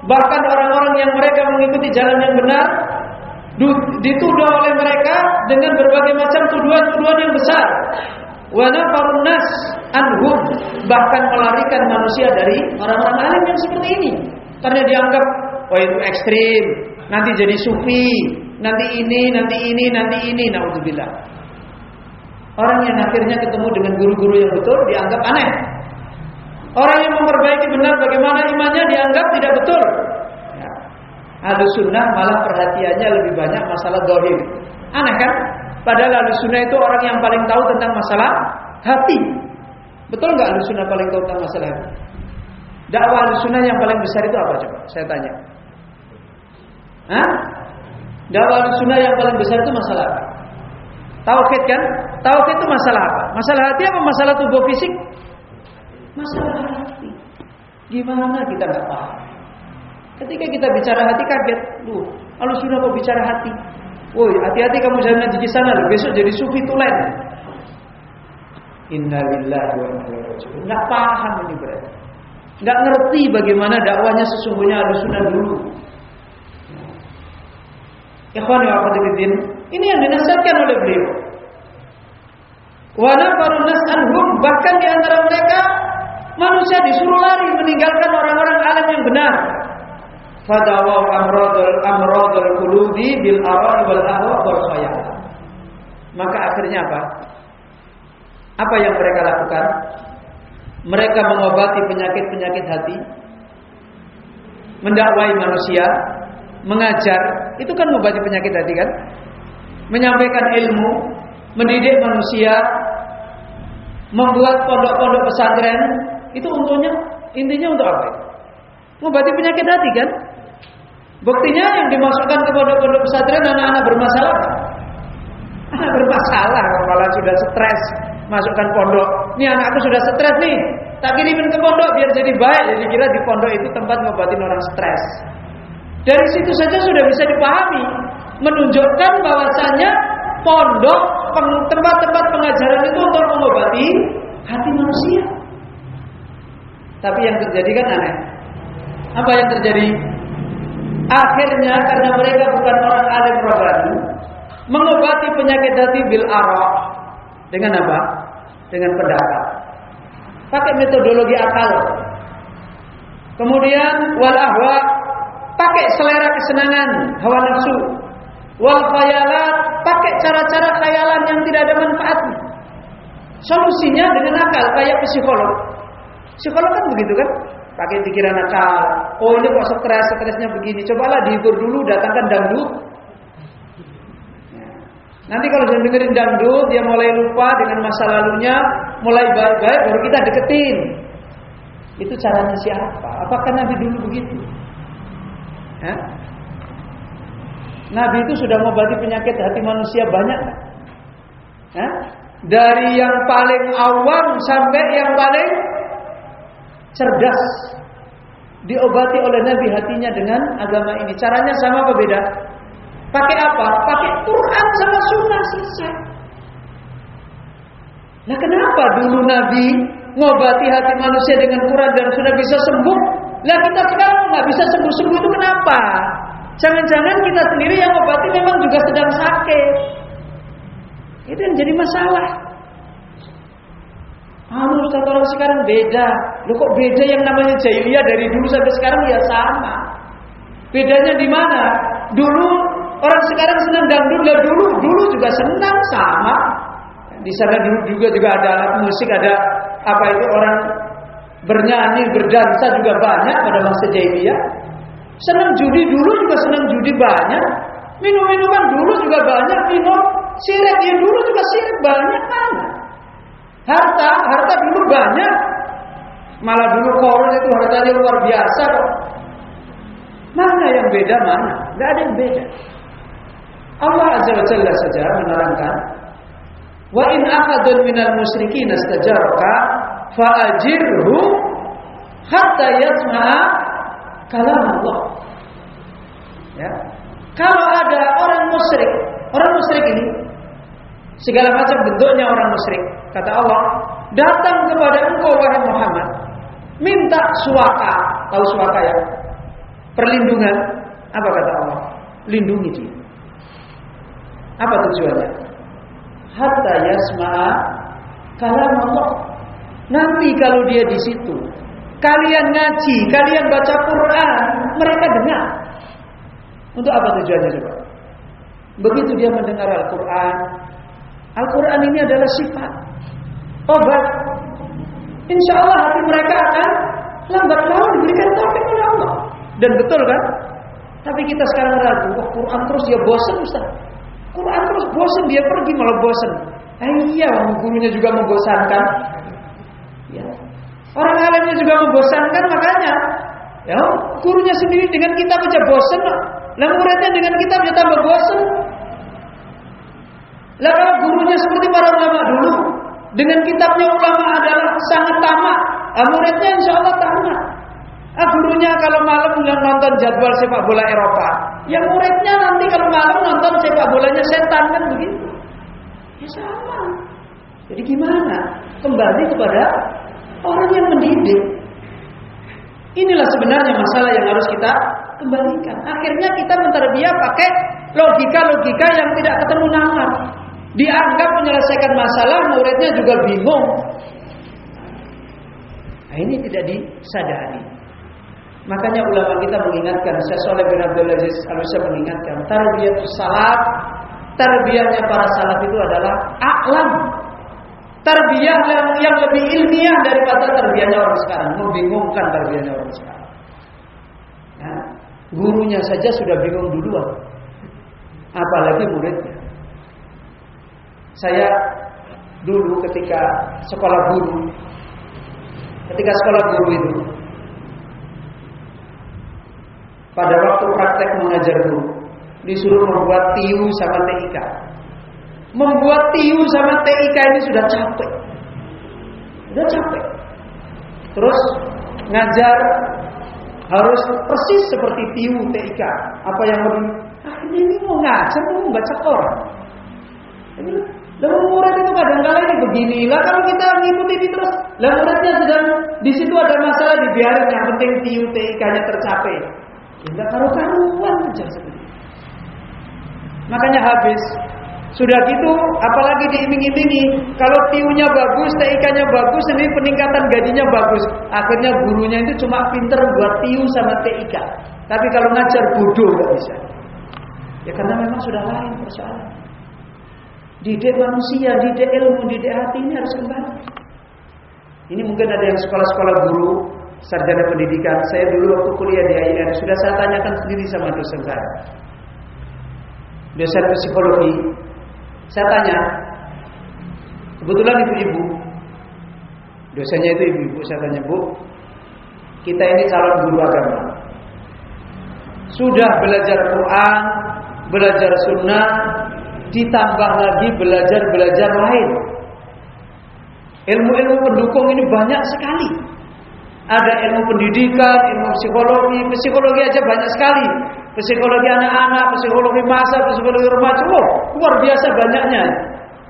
Bahkan orang-orang yang mereka mengikuti jalan yang benar dituduh oleh mereka dengan berbagai macam tuduhan-tuduhan yang besar. Wa nafarun nas anhum bahkan melarikan manusia dari orang-orang alim yang seperti ini karena dianggap oh itu ekstrim nanti jadi sufi nanti ini nanti ini nanti ini naudzubillah orang yang akhirnya ketemu dengan guru-guru yang betul dianggap aneh orang yang memperbaiki benar bagaimana imannya dianggap tidak betul. Ahlu sunnah malah perhatiannya lebih banyak masalah dohir aneh kan padahal ahlu sunnah itu orang yang paling tahu tentang masalah hati Betul nggak ahli sunnah paling tahu tentang masalah ini? Dakwah sunnah yang paling besar itu apa coba? Saya tanya. Hah? Dakwah sunnah yang paling besar itu masalah apa? Tauhid kan? Tauhid itu masalah apa? Masalah hati apa masalah tubuh fisik? Masalah hati. Gimana kita nggak paham? Ketika kita bicara hati kaget, duh, kalau sudah kok bicara hati. Woi, hati-hati kamu jangan di sana. Besok jadi sufi tulen. Innalillahi wa inna ilaihi. Enggak paham ini berarti. Enggak ngerti bagaimana dakwanya sesungguhnya ada sunnah dulu. Ikhwan wa akhwatiddin, ini yang dinasihatkan oleh beliau. Wa nafarun bahkan di antara mereka manusia disuruh lari meninggalkan orang-orang alim yang benar. Fadawaw amradul amradul qulubi bil ara'i wal ahwa. Maka akhirnya apa? Apa yang mereka lakukan? Mereka mengobati penyakit-penyakit hati, mendakwai manusia, mengajar, itu kan mengobati penyakit hati kan? Menyampaikan ilmu, mendidik manusia, membuat pondok-pondok pesantren, itu untungnya intinya untuk apa? Mengobati penyakit hati kan? Buktinya yang dimasukkan ke pondok-pondok pesantren anak-anak bermasalah. Anak bermasalah, malah sudah stres, masukkan pondok. Ini anakku sudah stres nih, tak kirimin ke pondok biar jadi baik. Jadi kira di pondok itu tempat ngobatin orang stres. Dari situ saja sudah bisa dipahami, menunjukkan bahwasanya pondok tempat-tempat pengajaran itu untuk mengobati hati manusia. Tapi yang terjadi kan aneh. Apa yang terjadi? Akhirnya karena mereka bukan orang alim rohani, mengobati penyakit hati bil arah dengan apa? Dengan pendapat. Pakai metodologi akal. Kemudian wal ahwa pakai selera kesenangan, hawa nafsu. Wal khayalat pakai cara-cara khayalan yang tidak ada manfaatnya. Solusinya dengan akal kayak psikolog. Psikolog kan begitu kan? Pakai pikiran akal. Oh ini kok stres, stresnya begini. Cobalah dihibur dulu, datangkan dangdut. Nanti kalau dia dengerin dangdut, dia mulai lupa dengan masa lalunya, mulai baik-baik, baru kita deketin. Itu caranya siapa? Apakah Nabi dulu begitu? Hah? Nabi itu sudah mengobati penyakit hati manusia banyak. Hah? Dari yang paling awam sampai yang paling cerdas. Diobati oleh Nabi hatinya dengan agama ini. Caranya sama apa beda? Pakai apa? Pakai Quran sama Sunnah selesai. Nah kenapa dulu Nabi ngobati hati manusia dengan Quran dan sudah bisa sembuh? Lah kita sekarang nggak bisa sembuh-sembuh itu kenapa? Jangan-jangan kita sendiri yang ngobati memang juga sedang sakit. Itu yang jadi masalah. Ah, Ustaz orang sekarang beda. Lu kok beda yang namanya jahiliyah dari dulu sampai sekarang ya sama. Bedanya di mana? Dulu orang sekarang senang dangdut, lah dulu dulu juga senang sama. Di sana dulu juga juga ada alat musik, ada apa itu orang bernyanyi, berdansa juga banyak pada masa jahiliyah. Senang judi dulu juga senang judi banyak. Minum-minuman dulu juga banyak minum. Sirik ya dulu juga sirik banyak mana? Harta, harta dulu banyak. Malah dulu korun itu hartanya luar biasa kok. Mana yang beda mana? Gak ada yang beda. Allah Azza wa Jalla saja menerangkan Wa in ahadun minal musyrikin istajaraka fa'ajirhu hatta yasma'a kalam Allah. Ya. Kalau ada orang musyrik, orang musyrik ini segala macam bentuknya orang musyrik, kata Allah, datang kepada engkau wahai Muhammad, minta suaka, tahu suaka ya? Perlindungan, apa kata Allah? Lindungi dia. Apa tujuannya? Hatta yasma'a kalam Allah. Nanti kalau dia di situ, kalian ngaji, kalian baca Quran, mereka dengar. Untuk apa tujuannya coba? Begitu dia mendengar Al-Quran, Al-Quran ini adalah sifat obat. Insya Allah hati mereka akan lambat laun diberikan taufik oleh Allah. Dan betul kan? Tapi kita sekarang ragu, oh, Quran terus ya bosan Ustaz. Quran terus bosan, dia pergi malah bosan. Eh, iya, gurunya juga membosankan. Ya. Orang alimnya juga membosankan makanya ya gurunya sendiri dengan kitab aja bosan lah muridnya dengan kitab aja tambah bosan lah kalau gurunya seperti para ulama dulu dengan kitabnya ulama adalah sangat tamat ah, muridnya insya Allah tamat ah, gurunya kalau malam nonton jadwal sepak bola Eropa yang muridnya nanti kalau malam nonton sepak bolanya setan kan begitu ya sama jadi gimana kembali kepada orang yang mendidik. Inilah sebenarnya masalah yang harus kita kembalikan. Akhirnya kita menterbiah pakai logika-logika yang tidak ketemu nama. Dianggap menyelesaikan masalah, muridnya juga bingung. Nah, ini tidak disadari. Makanya ulama kita mengingatkan, Syekh Saleh bin Abdul Aziz al mengingatkan, tarbiyah salaf, tarbiyahnya para salaf itu adalah a'lam, Tarbiyah yang, yang lebih ilmiah daripada tarbiyahnya orang sekarang. Membingungkan tarbiyahnya orang sekarang. Ya, gurunya saja sudah bingung duluan. Apalagi muridnya. Saya dulu ketika sekolah guru. Ketika sekolah guru itu. Pada waktu praktek mengajar guru. Disuruh membuat tiu sama TIK. Membuat TIU sama TIK ini sudah capek. Sudah capek. Terus ngajar harus persis seperti TIU TIK. Apa yang lebih ah ini mau ngajar mau baca Quran. Ini lalu murid itu kadang-kala ini beginilah kalau kita ngikuti ini terus. Lalu muridnya sedang di situ ada masalah dibiarin yang penting TIU TIK-nya tercapai. Enggak karu-karuan aja seperti Makanya habis sudah gitu, apalagi diiming-imingi. Kalau tiunya bagus, TIK-nya bagus, ini peningkatan gajinya bagus. Akhirnya gurunya itu cuma pinter buat tiu sama TIK. Tapi kalau ngajar bodoh nggak bisa. Ya karena memang sudah lain persoalan. Didik manusia, didik ilmu, didik hati ini harus kembali. Ini mungkin ada yang sekolah-sekolah guru, sarjana pendidikan. Saya dulu waktu kuliah di IAIN sudah saya tanyakan sendiri sama dosen saya. Dosen psikologi, saya tanya, kebetulan ibu-ibu, dosennya itu ibu-ibu, saya tanya, Bu, kita ini calon guru agama. Sudah belajar Quran, belajar sunnah, ditambah lagi belajar-belajar lain. Ilmu-ilmu pendukung ini banyak sekali. Ada ilmu pendidikan, ilmu psikologi, psikologi aja banyak sekali psikologi anak-anak, psikologi masa, psikologi remaja, oh, luar biasa banyaknya.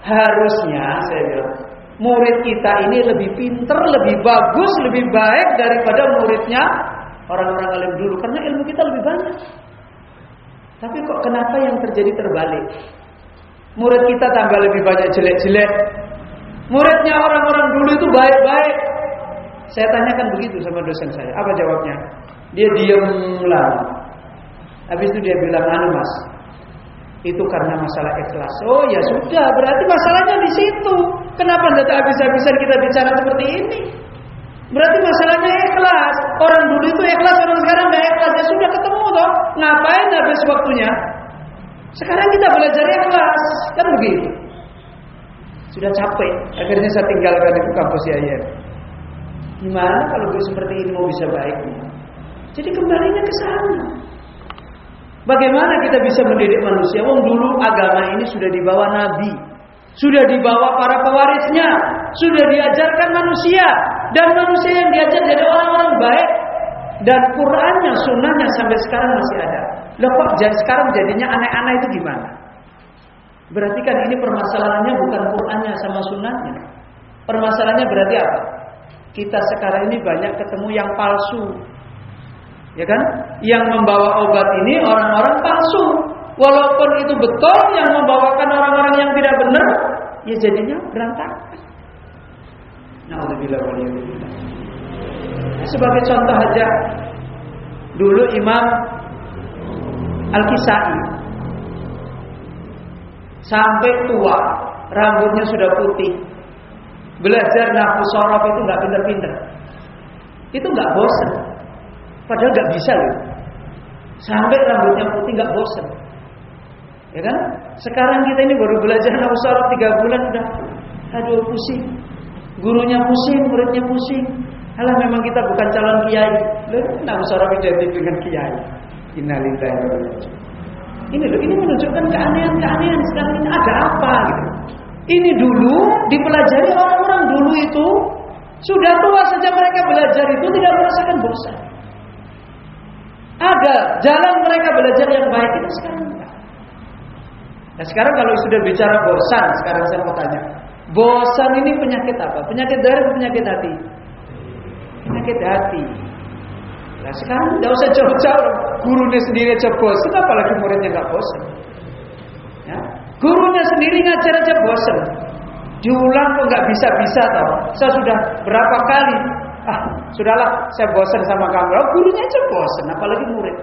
Harusnya saya bilang, murid kita ini lebih pinter, lebih bagus, lebih baik daripada muridnya orang-orang alim dulu karena ilmu kita lebih banyak. Tapi kok kenapa yang terjadi terbalik? Murid kita tambah lebih banyak jelek-jelek. Muridnya orang-orang dulu itu baik-baik. Saya tanyakan begitu sama dosen saya. Apa jawabnya? Dia diam lama. Habis itu dia bilang, anu mas, itu karena masalah ikhlas. Oh ya sudah, berarti masalahnya di situ. Kenapa tidak habis-habisan kita bicara seperti ini? Berarti masalahnya ikhlas. Orang dulu itu ikhlas, orang sekarang nggak ikhlas. Ya sudah ketemu toh. Ngapain habis waktunya? Sekarang kita belajar ikhlas, kan begitu. Sudah capek. Akhirnya saya tinggalkan itu kampus ya. Gimana kalau seperti ini mau bisa baik? Jadi kembalinya ke sana. Bagaimana kita bisa mendidik manusia? Wong dulu agama ini sudah dibawa nabi, sudah dibawa para pewarisnya, sudah diajarkan manusia dan manusia yang diajar jadi orang-orang baik dan Qurannya, sunnahnya sampai sekarang masih ada. Loh kok jadi sekarang jadinya aneh-aneh itu gimana? Berarti kan ini permasalahannya bukan Qurannya sama sunnahnya. Permasalahannya berarti apa? Kita sekarang ini banyak ketemu yang palsu, Ya kan? Yang membawa obat ini orang-orang palsu. Walaupun itu betul yang membawakan orang-orang yang tidak benar, ya jadinya berantakan. Nah, Sebagai contoh aja, dulu Imam Al-Kisai sampai tua, rambutnya sudah putih. Belajar nafsu sorof itu nggak pinter-pinter. Itu nggak bosan. Padahal nggak bisa loh. Sampai rambutnya putih nggak bosan. Ya kan? Sekarang kita ini baru belajar nausarah tiga bulan udah aduh pusing. Gurunya pusing, muridnya pusing. Alah memang kita bukan calon kiai. Nah seorang identik dengan kiai. Innalillahi Ini loh, ini menunjukkan keanehan-keanehan sekarang ini ada apa gitu. Ini dulu dipelajari orang-orang dulu itu sudah tua saja mereka belajar itu tidak merasakan bosan. Ada jalan mereka belajar yang baik itu sekarang. Nah sekarang kalau sudah bicara bosan, sekarang saya mau tanya, bosan ini penyakit apa? Penyakit darah penyakit hati? Penyakit hati. Nah sekarang tidak usah jauh-jauh, gurunya sendiri aja bosan, apalagi muridnya nggak bosan. Ya? Gurunya sendiri ngajar aja bosan. Diulang kok nggak bisa-bisa tau. Saya sudah berapa kali ah sudahlah saya bosan sama kamu. Oh, gurunya aja bosan, apalagi murid.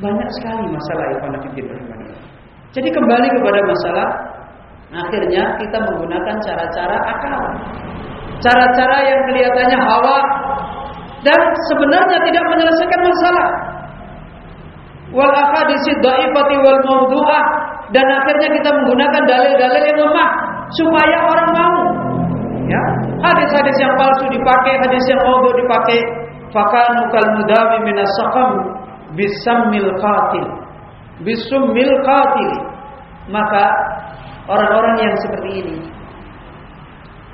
Banyak sekali masalah Ikhwan Jadi kembali kepada masalah Akhirnya kita menggunakan cara-cara akal Cara-cara yang kelihatannya hawa Dan sebenarnya tidak menyelesaikan masalah. Wal akadisi da'ifati wal mawdu'ah. Dan akhirnya kita menggunakan dalil-dalil yang lemah Supaya orang mau. Ya Hadis-hadis yang palsu dipakai Hadis yang maudhu dipakai. Fakanu kal mudawi minas saqam bisammil qatil. Bisummil qatil. Maka orang-orang yang seperti ini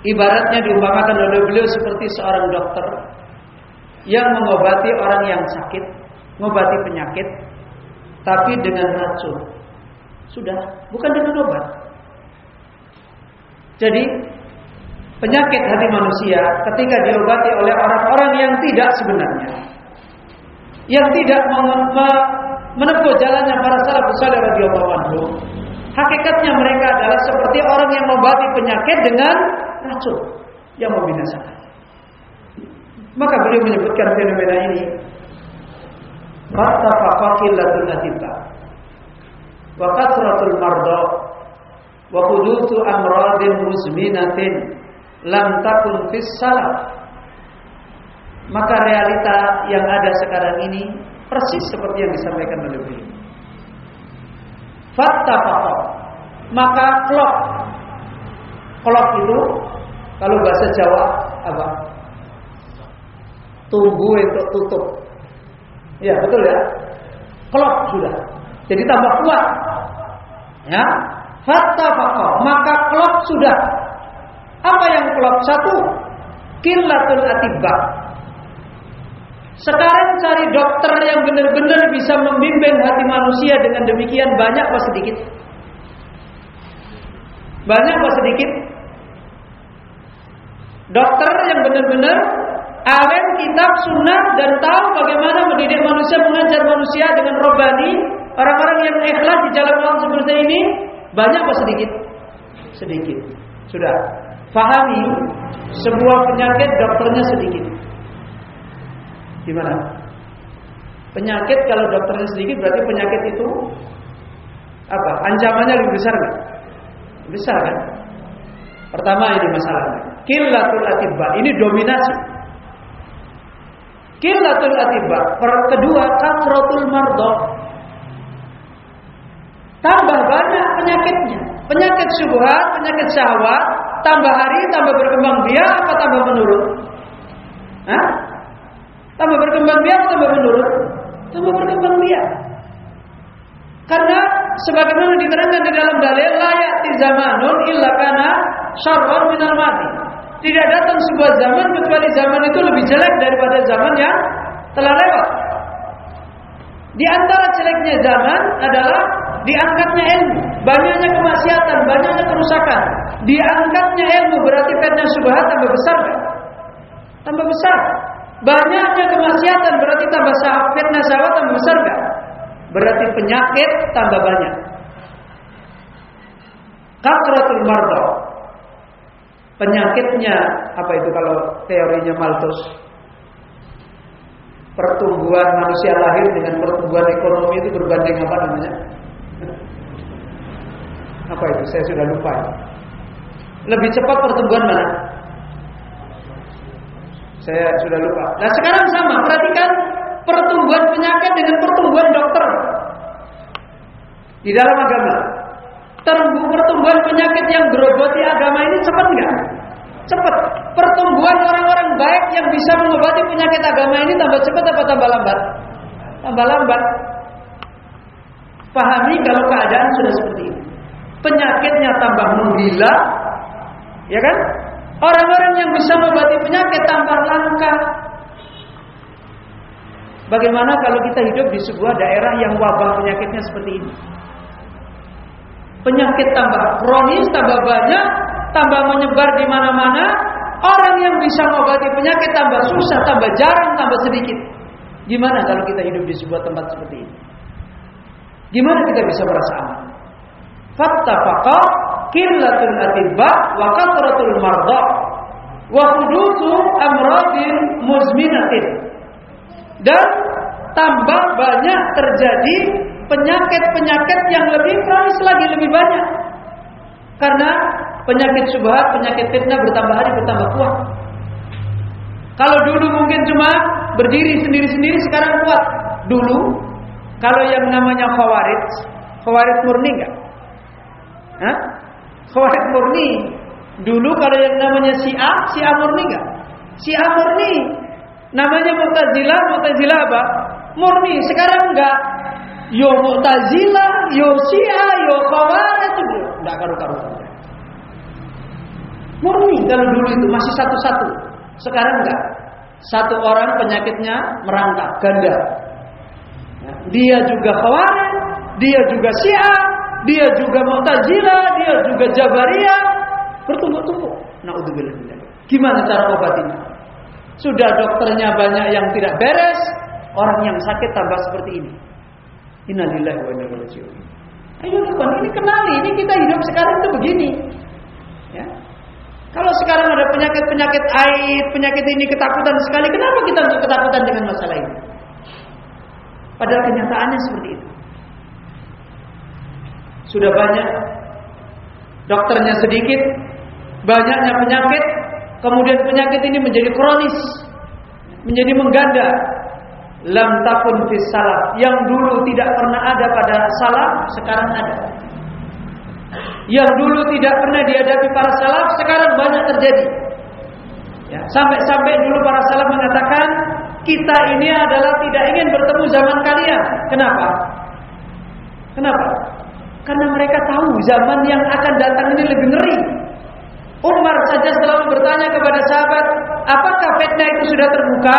ibaratnya diumpamakan oleh beliau seperti seorang dokter yang mengobati orang yang sakit mengobati penyakit tapi dengan racun. Sudah bukan dengan obat. Jadi penyakit hati manusia ketika diobati oleh orang-orang yang tidak sebenarnya. Yang tidak menempuh jalannya para salafus saleh radhiyallahu anhu, hakikatnya mereka adalah seperti orang yang mengobati penyakit dengan racun yang membinasakan. Maka beliau menyebutkan fenomena ini Fattafaqa qillatul atibba wa kasratul marda wa hudutsu amradin muzminatin lam takun fis maka realita yang ada sekarang ini persis seperti yang disampaikan oleh beliau. Fakta fakta. Maka klok. Klok itu kalau bahasa Jawa apa? Tunggu itu tutup. Ya betul ya. Klok sudah. Jadi tambah kuat. Ya. Fakta fakta. Maka klok sudah. Apa yang klok? Satu. Kilatul atibah sekarang cari dokter yang benar-benar bisa membimbing hati manusia dengan demikian banyak apa sedikit? Banyak apa sedikit? Dokter yang benar-benar alim kitab sunnah dan tahu bagaimana mendidik manusia, mengajar manusia dengan robani, orang-orang yang ikhlas di jalan Allah seperti ini banyak apa sedikit? Sedikit. Sudah. Fahami sebuah penyakit dokternya sedikit. Gimana? Penyakit kalau dokternya sedikit berarti penyakit itu apa? Ancamannya lebih besar nggak? Besar kan? Pertama ini masalahnya. Killatul atibba. Ini dominasi. Killatul atibba. Kedua, kasratul mardo. Tambah banyak penyakitnya. Penyakit syubhat, penyakit syahwat, tambah hari tambah berkembang biak apa tambah menurun? Hah? Tambah berkembang biak tambah menurun? Tambah berkembang biak. Karena sebagaimana diterangkan di dalam dalil layak di zamanun illa kana syarran minal mati. Tidak datang sebuah zaman kecuali zaman itu lebih jelek daripada zaman yang telah lewat. Di antara jeleknya zaman adalah diangkatnya ilmu, banyaknya kemaksiatan, banyaknya kerusakan. Diangkatnya ilmu berarti fitnah subhat tambah besar? Tambah besar. Banyaknya kemaksiatan berarti tambah fitnah syahwat tambah besar gak? Berarti penyakit tambah banyak. Kasratul mardo. Penyakitnya apa itu kalau teorinya Malthus? Pertumbuhan manusia lahir dengan pertumbuhan ekonomi itu berbanding apa namanya? Apa itu? Saya sudah lupa. Lebih cepat pertumbuhan mana? Saya sudah lupa. Nah sekarang sama, perhatikan pertumbuhan penyakit dengan pertumbuhan dokter di dalam agama. Pertumbuhan penyakit yang gerogoti agama ini cepat nggak? Cepat. Pertumbuhan orang-orang baik yang bisa mengobati penyakit agama ini tambah cepat apa tambah lambat? Tambah lambat. Pahami kalau keadaan sudah seperti ini. Penyakitnya tambah menggila, ya kan? Orang-orang yang bisa mengobati penyakit tambah langka. Bagaimana kalau kita hidup di sebuah daerah yang wabah penyakitnya seperti ini? Penyakit tambah kronis, tambah banyak, tambah menyebar di mana-mana. Orang yang bisa mengobati penyakit tambah susah, tambah jarang, tambah sedikit. Gimana kalau kita hidup di sebuah tempat seperti ini? Gimana kita bisa merasa aman? Fattafaqa killatul atibba wa kathratul marda wa hudutsu amradin muzminatin. Dan tambah banyak terjadi penyakit-penyakit yang lebih kronis lagi lebih banyak. Karena penyakit subhat, penyakit fitnah bertambah hari bertambah kuat. Kalau dulu mungkin cuma berdiri sendiri-sendiri sekarang kuat. Dulu kalau yang namanya khawarij, khawarij murni enggak? Hah? Khawarij murni. Dulu kalau yang namanya Syiah, Syiah murni enggak? Syiah murni. Namanya Mu'tazilah, Mu'tazilah apa? Murni. Sekarang enggak. Yo Mu'tazilah, yo Syiah, yo Khawarij itu enggak karu-karuan. Murni kalau dulu itu masih satu-satu. Sekarang enggak. Satu orang penyakitnya merangkak, ganda. Ya, dia juga khawarij, dia juga syiah, dia juga mu'tazilah, dia juga jabariyah. Bertumpuk-tumpuk. Naudzubillah. Gimana cara obatinya? Sudah dokternya banyak yang tidak beres, orang yang sakit tambah seperti ini. Innalillahi wa inna ilaihi. Ayo ini kenali, ini kita hidup sekarang itu begini. Ya, kalau sekarang ada penyakit-penyakit air, penyakit ini ketakutan sekali, kenapa kita untuk ketakutan dengan masalah ini? Padahal kenyataannya seperti itu. Sudah banyak dokternya sedikit, banyaknya penyakit, kemudian penyakit ini menjadi kronis, menjadi mengganda. Lam takun fis salaf yang dulu tidak pernah ada pada salaf sekarang ada yang dulu tidak pernah dihadapi para salaf sekarang banyak terjadi. Ya, sampai-sampai dulu para salaf mengatakan kita ini adalah tidak ingin bertemu zaman kalian. Kenapa? Kenapa? Karena mereka tahu zaman yang akan datang ini lebih ngeri. Umar saja selalu bertanya kepada sahabat, apakah fitnah itu sudah terbuka?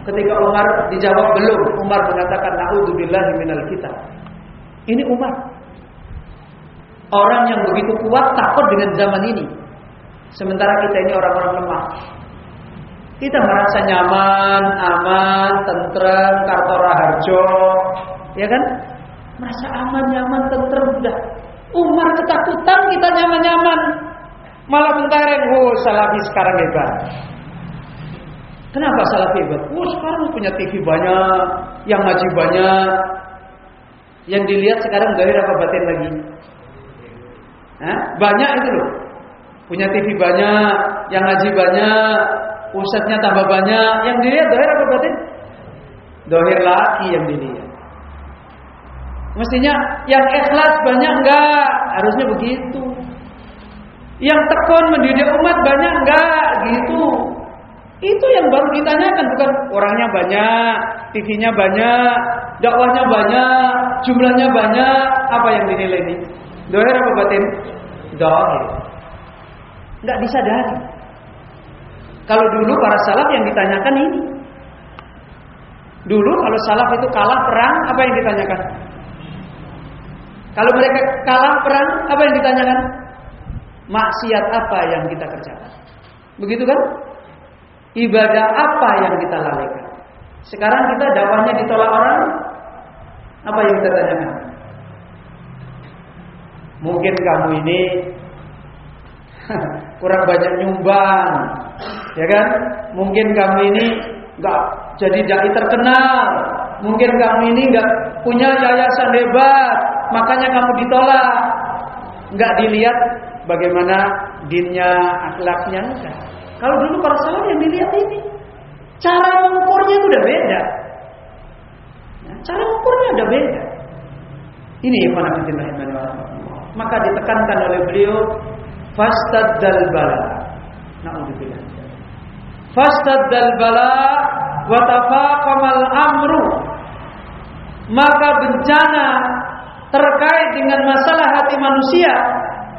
Ketika Umar dijawab belum, Umar mengatakan, Naudzubillahi minal kita. Ini Umar. Orang yang begitu kuat takut dengan zaman ini. Sementara kita ini orang-orang lemah. Kita merasa nyaman, aman, tentrem, kartora harjo, ya kan? Merasa aman, nyaman, tentrem, udah. Umar ketakutan, kita nyaman-nyaman. Malah mentereng, oh salafi sekarang hebat. Kenapa salafi hebat? Oh sekarang punya TV banyak, yang ngaji banyak. Yang dilihat sekarang gaya apa batin lagi? Hah? Banyak itu loh. Punya TV banyak, yang ngaji banyak, pusatnya tambah banyak. Yang dilihat dohir apa berarti? Dohir lagi yang dilihat. Mestinya yang ikhlas banyak enggak? Harusnya begitu. Yang tekun mendidik umat banyak enggak? Gitu. Itu yang baru ditanyakan bukan orangnya banyak, TV-nya banyak, dakwahnya banyak, jumlahnya banyak, apa yang dinilai ini? Dohir apa batin? Dohir. Nggak disadari. Kalau dulu para salaf yang ditanyakan ini. Dulu kalau salaf itu kalah perang, apa yang ditanyakan? Kalau mereka kalah perang, apa yang ditanyakan? Maksiat apa yang kita kerjakan? Begitu kan? Ibadah apa yang kita lalaikan? Sekarang kita dakwahnya ditolak orang, apa yang kita tanyakan? Mungkin kamu ini kurang banyak nyumbang, ya kan? Mungkin kamu ini nggak jadi dai terkenal, mungkin kamu ini nggak punya yayasan hebat, makanya kamu ditolak. Nggak dilihat bagaimana dinnya, akhlaknya enggak. Kalau dulu para sahabat yang dilihat ini, cara mengukurnya itu udah beda. Ya, cara mengukurnya udah beda. Ini ikhwan fillah maka ditekankan oleh beliau fastadzal bala. Nauzubillah. Fastaddal bala wa tafaqamal amru. Maka bencana terkait dengan masalah hati manusia,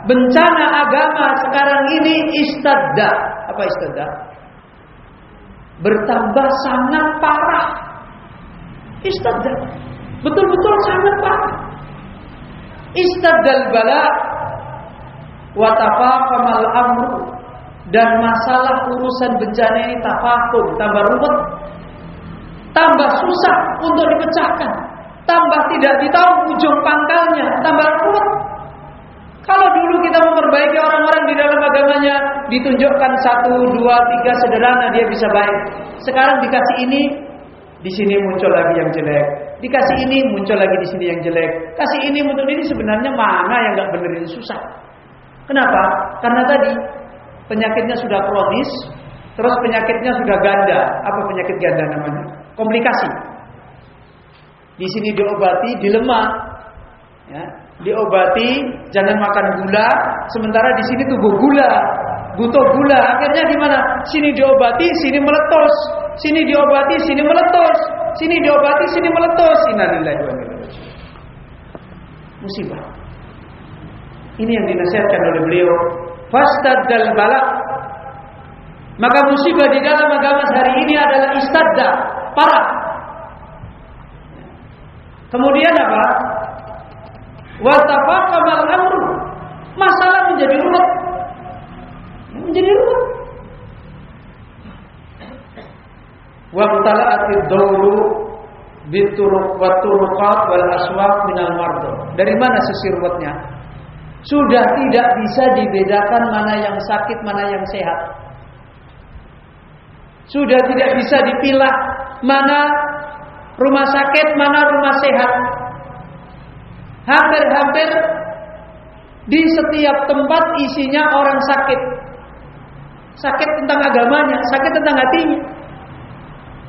bencana agama sekarang ini istadda. Apa istadda? Bertambah sangat parah. Istadda. Betul-betul sangat parah. Istaddal bala wa tafaqamal amru dan masalah urusan bencana ini tafakum, tambah rumit, tambah susah untuk dipecahkan, tambah tidak ditahu ujung pangkalnya, tambah rumit. Kalau dulu kita memperbaiki orang-orang di dalam agamanya, ditunjukkan satu, dua, tiga sederhana dia bisa baik. Sekarang dikasih ini, di sini muncul lagi yang jelek. Dikasih ini muncul lagi di sini yang jelek. Kasih ini muncul ini sebenarnya mana yang nggak benar ini susah. Kenapa? Karena tadi penyakitnya sudah kronis, terus penyakitnya sudah ganda. Apa penyakit ganda namanya? Komplikasi. Di sini diobati, dilemah. Ya, diobati, jangan makan gula, sementara di sini tubuh gula, butuh gula. Akhirnya gimana? Sini diobati, sini meletus. Sini diobati, sini meletus. Sini diobati, sini meletus. Innalillahi wa Musibah. Ini yang dinasihatkan oleh beliau. Fastaddal balak. Maka musibah di dalam agama hari ini adalah istadda, parah. Kemudian apa? Wa tafaqamal amru. Masalah menjadi rumit. Menjadi rumit. Wa tala'atid dawru bituruq wa turuqat wal aswaq minal mardo. Dari mana sisi ruwetnya? Sudah tidak bisa dibedakan mana yang sakit, mana yang sehat. Sudah tidak bisa dipilah mana rumah sakit, mana rumah sehat. Hampir-hampir di setiap tempat isinya orang sakit. Sakit tentang agamanya, sakit tentang hatinya.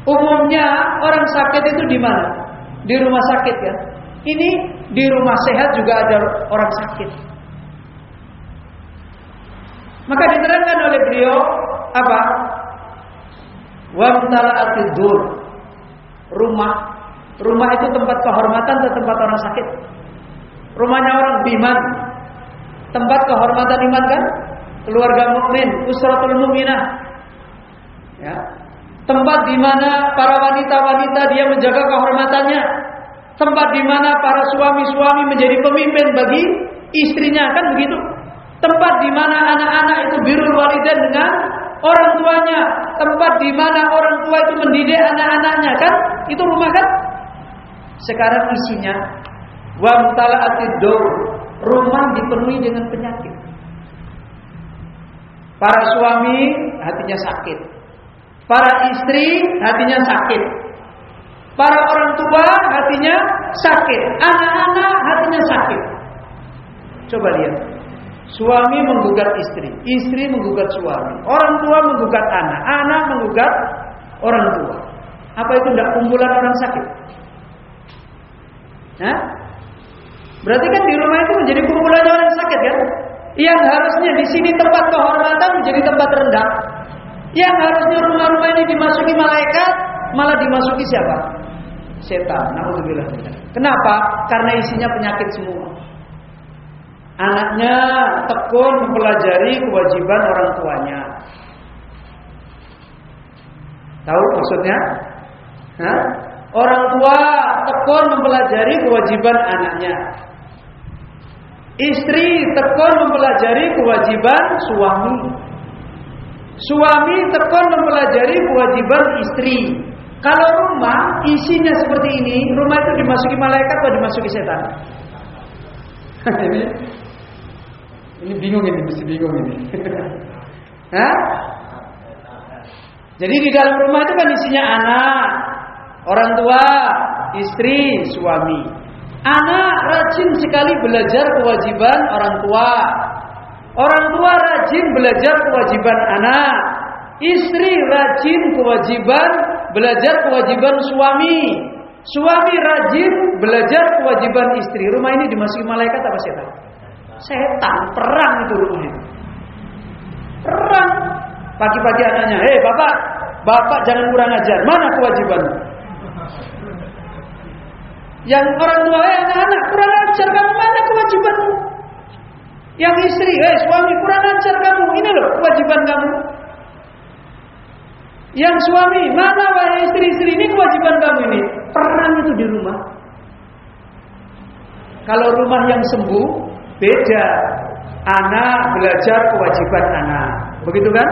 Umumnya orang sakit itu di mana? Di rumah sakit ya. Ini di rumah sehat juga ada orang sakit. Maka diterangkan oleh beliau apa? Wamtala'atid dur. Rumah. Rumah itu tempat kehormatan atau tempat orang sakit? Rumahnya orang biman. Tempat kehormatan iman kan? Keluarga mukmin, usratul mukminah. Ya. Tempat di mana para wanita-wanita dia menjaga kehormatannya. Tempat di mana para suami-suami menjadi pemimpin bagi istrinya kan begitu. Tempat di mana anak-anak itu birul walidan dengan orang tuanya. Tempat di mana orang tua itu mendidik anak-anaknya kan? Itu rumah kan? Sekarang isinya wa mutala'atid Rumah dipenuhi dengan penyakit. Para suami hatinya sakit. Para istri hatinya sakit. Para orang tua hatinya sakit. Anak-anak hatinya sakit. Coba lihat. Suami menggugat istri, istri menggugat suami, orang tua menggugat anak, anak menggugat orang tua. Apa itu tidak kumpulan orang sakit? Hah? Berarti kan di rumah itu menjadi kumpulan orang sakit kan? Yang harusnya di sini tempat kehormatan menjadi tempat rendah. Yang harusnya rumah-rumah ini dimasuki malaikat, malah dimasuki siapa? Setan. Nauzubillah. Kenapa? Karena isinya penyakit semua. Anaknya tekun mempelajari kewajiban orang tuanya. Tahu maksudnya? Hah? Orang tua tekun mempelajari kewajiban anaknya. Istri tekun mempelajari kewajiban suami. Suami tekun mempelajari kewajiban istri. Kalau rumah isinya seperti ini, rumah itu dimasuki malaikat atau dimasuki setan? Ini bingung ini, mesti bingung ini. Hah? Jadi di dalam rumah itu kan isinya anak, orang tua, istri, suami. Anak rajin sekali belajar kewajiban orang tua. Orang tua rajin belajar kewajiban anak. Istri rajin kewajiban belajar kewajiban suami. Suami rajin belajar kewajiban istri. Rumah ini dimasuki malaikat apa setan? Setan, perang itu rumah itu. Perang. Pagi-pagi anaknya, hei bapak, bapak jangan kurang ajar. Mana kewajibanmu? Yang orang tua, eh anak-anak kurang ajar kamu mana kewajibanmu? Yang istri, eh suami kurang ajar kamu. Ini loh kewajiban kamu. Yang suami, mana wahai istri-istri ini kewajiban kamu ini? Perang itu di rumah. Kalau rumah yang sembuh, beda. Anak belajar kewajiban anak. Begitu kan?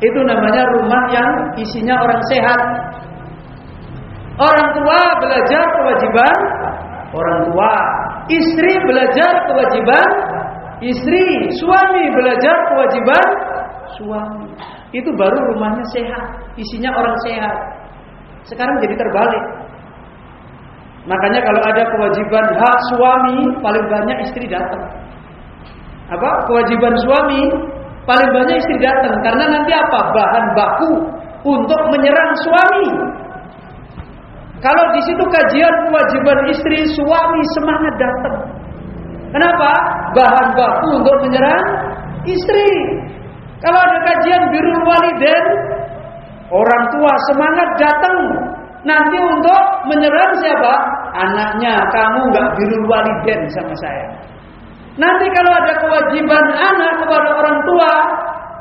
Itu namanya rumah yang isinya orang sehat. Orang tua belajar kewajiban orang tua. Istri belajar kewajiban istri. Suami belajar kewajiban suami. Itu baru rumahnya sehat. Isinya orang sehat. Sekarang jadi terbalik. Makanya kalau ada kewajiban hak suami, paling banyak istri datang. Apa? Kewajiban suami, paling banyak istri datang. Karena nanti apa? Bahan baku untuk menyerang suami. Kalau di situ kajian kewajiban istri, suami semangat datang. Kenapa? Bahan baku untuk menyerang istri. Kalau ada kajian biru waliden, orang tua semangat datang. Nanti untuk menyerang siapa? Anaknya, kamu nggak biru waliden sama saya. Nanti kalau ada kewajiban anak kepada orang tua,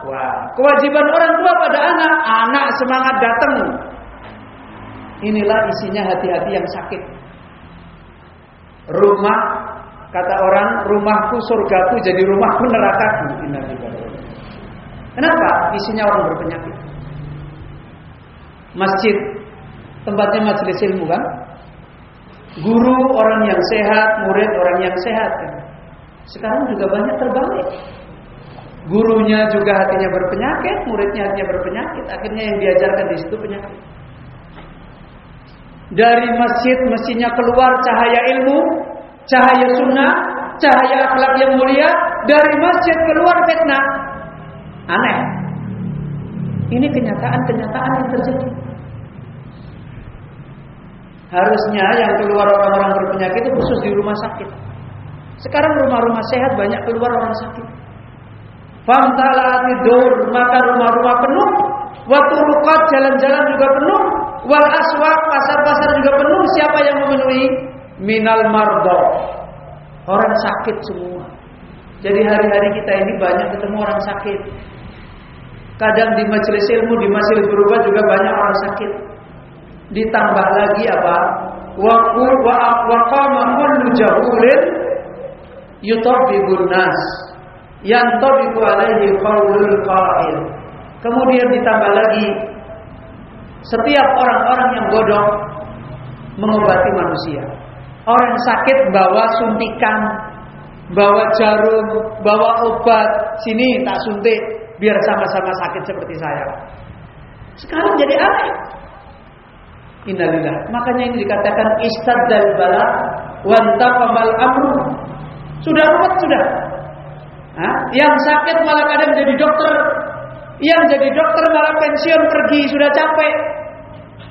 wah, kewajiban orang tua pada anak, anak semangat datang. Inilah isinya hati-hati yang sakit. Rumah kata orang, rumahku surgaku jadi rumahku nerakaku. Kenapa? Isinya orang berpenyakit. Masjid tempatnya majelis ilmu kan? Guru orang yang sehat, murid orang yang sehat kan? Sekarang juga banyak terbalik. Gurunya juga hatinya berpenyakit, muridnya hatinya berpenyakit, akhirnya yang diajarkan di situ penyakit. Dari masjid mestinya keluar cahaya ilmu, cahaya sunnah, cahaya akhlak yang mulia. Dari masjid keluar fitnah. Aneh. Ini kenyataan-kenyataan yang terjadi. Harusnya yang keluar orang-orang berpenyakit itu khusus di rumah sakit. Sekarang rumah-rumah sehat banyak keluar orang sakit. Famtalati dur, maka rumah-rumah penuh. Waktu rukat jalan-jalan juga penuh. Wal aswak pasar-pasar juga penuh. Siapa yang memenuhi? Minal mardo. Orang sakit semua. Jadi hari-hari kita ini banyak ketemu orang sakit. Kadang di majelis ilmu, di majelis berubah juga banyak orang sakit. Ditambah lagi apa? Wa wa wa qama kullu jahulin yutabibun nas yantabiqu alaihi qaulul qail. Kemudian ditambah lagi setiap orang-orang yang bodoh mengobati manusia. Orang sakit bawa suntikan, bawa jarum, bawa obat, sini tak suntik biar sama-sama sakit seperti saya. Sekarang jadi aneh. Innalillah. Makanya ini dikatakan istaddal bala wantaqamal amru. Sudah ruwet sudah. Hah? Yang sakit malah kadang jadi dokter. Yang jadi dokter malah pensiun pergi sudah capek.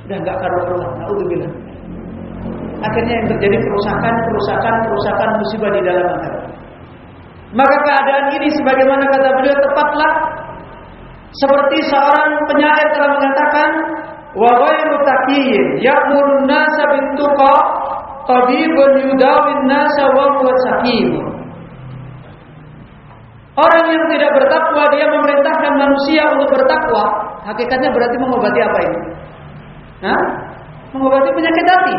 Udah nggak karuan-karuan. Nauzubillah. Akhirnya yang terjadi kerusakan, kerusakan, kerusakan musibah di dalam akhirat. Maka keadaan ini sebagaimana kata beliau tepatlah seperti seorang penyair telah mengatakan wa ghairu taqiyyin ya'murun nasa bintuqa tabibun yudawin nasa wa huwa. Orang yang tidak bertakwa dia memerintahkan manusia untuk bertakwa, hakikatnya berarti mengobati apa ini? Hah? Mengobati penyakit hati.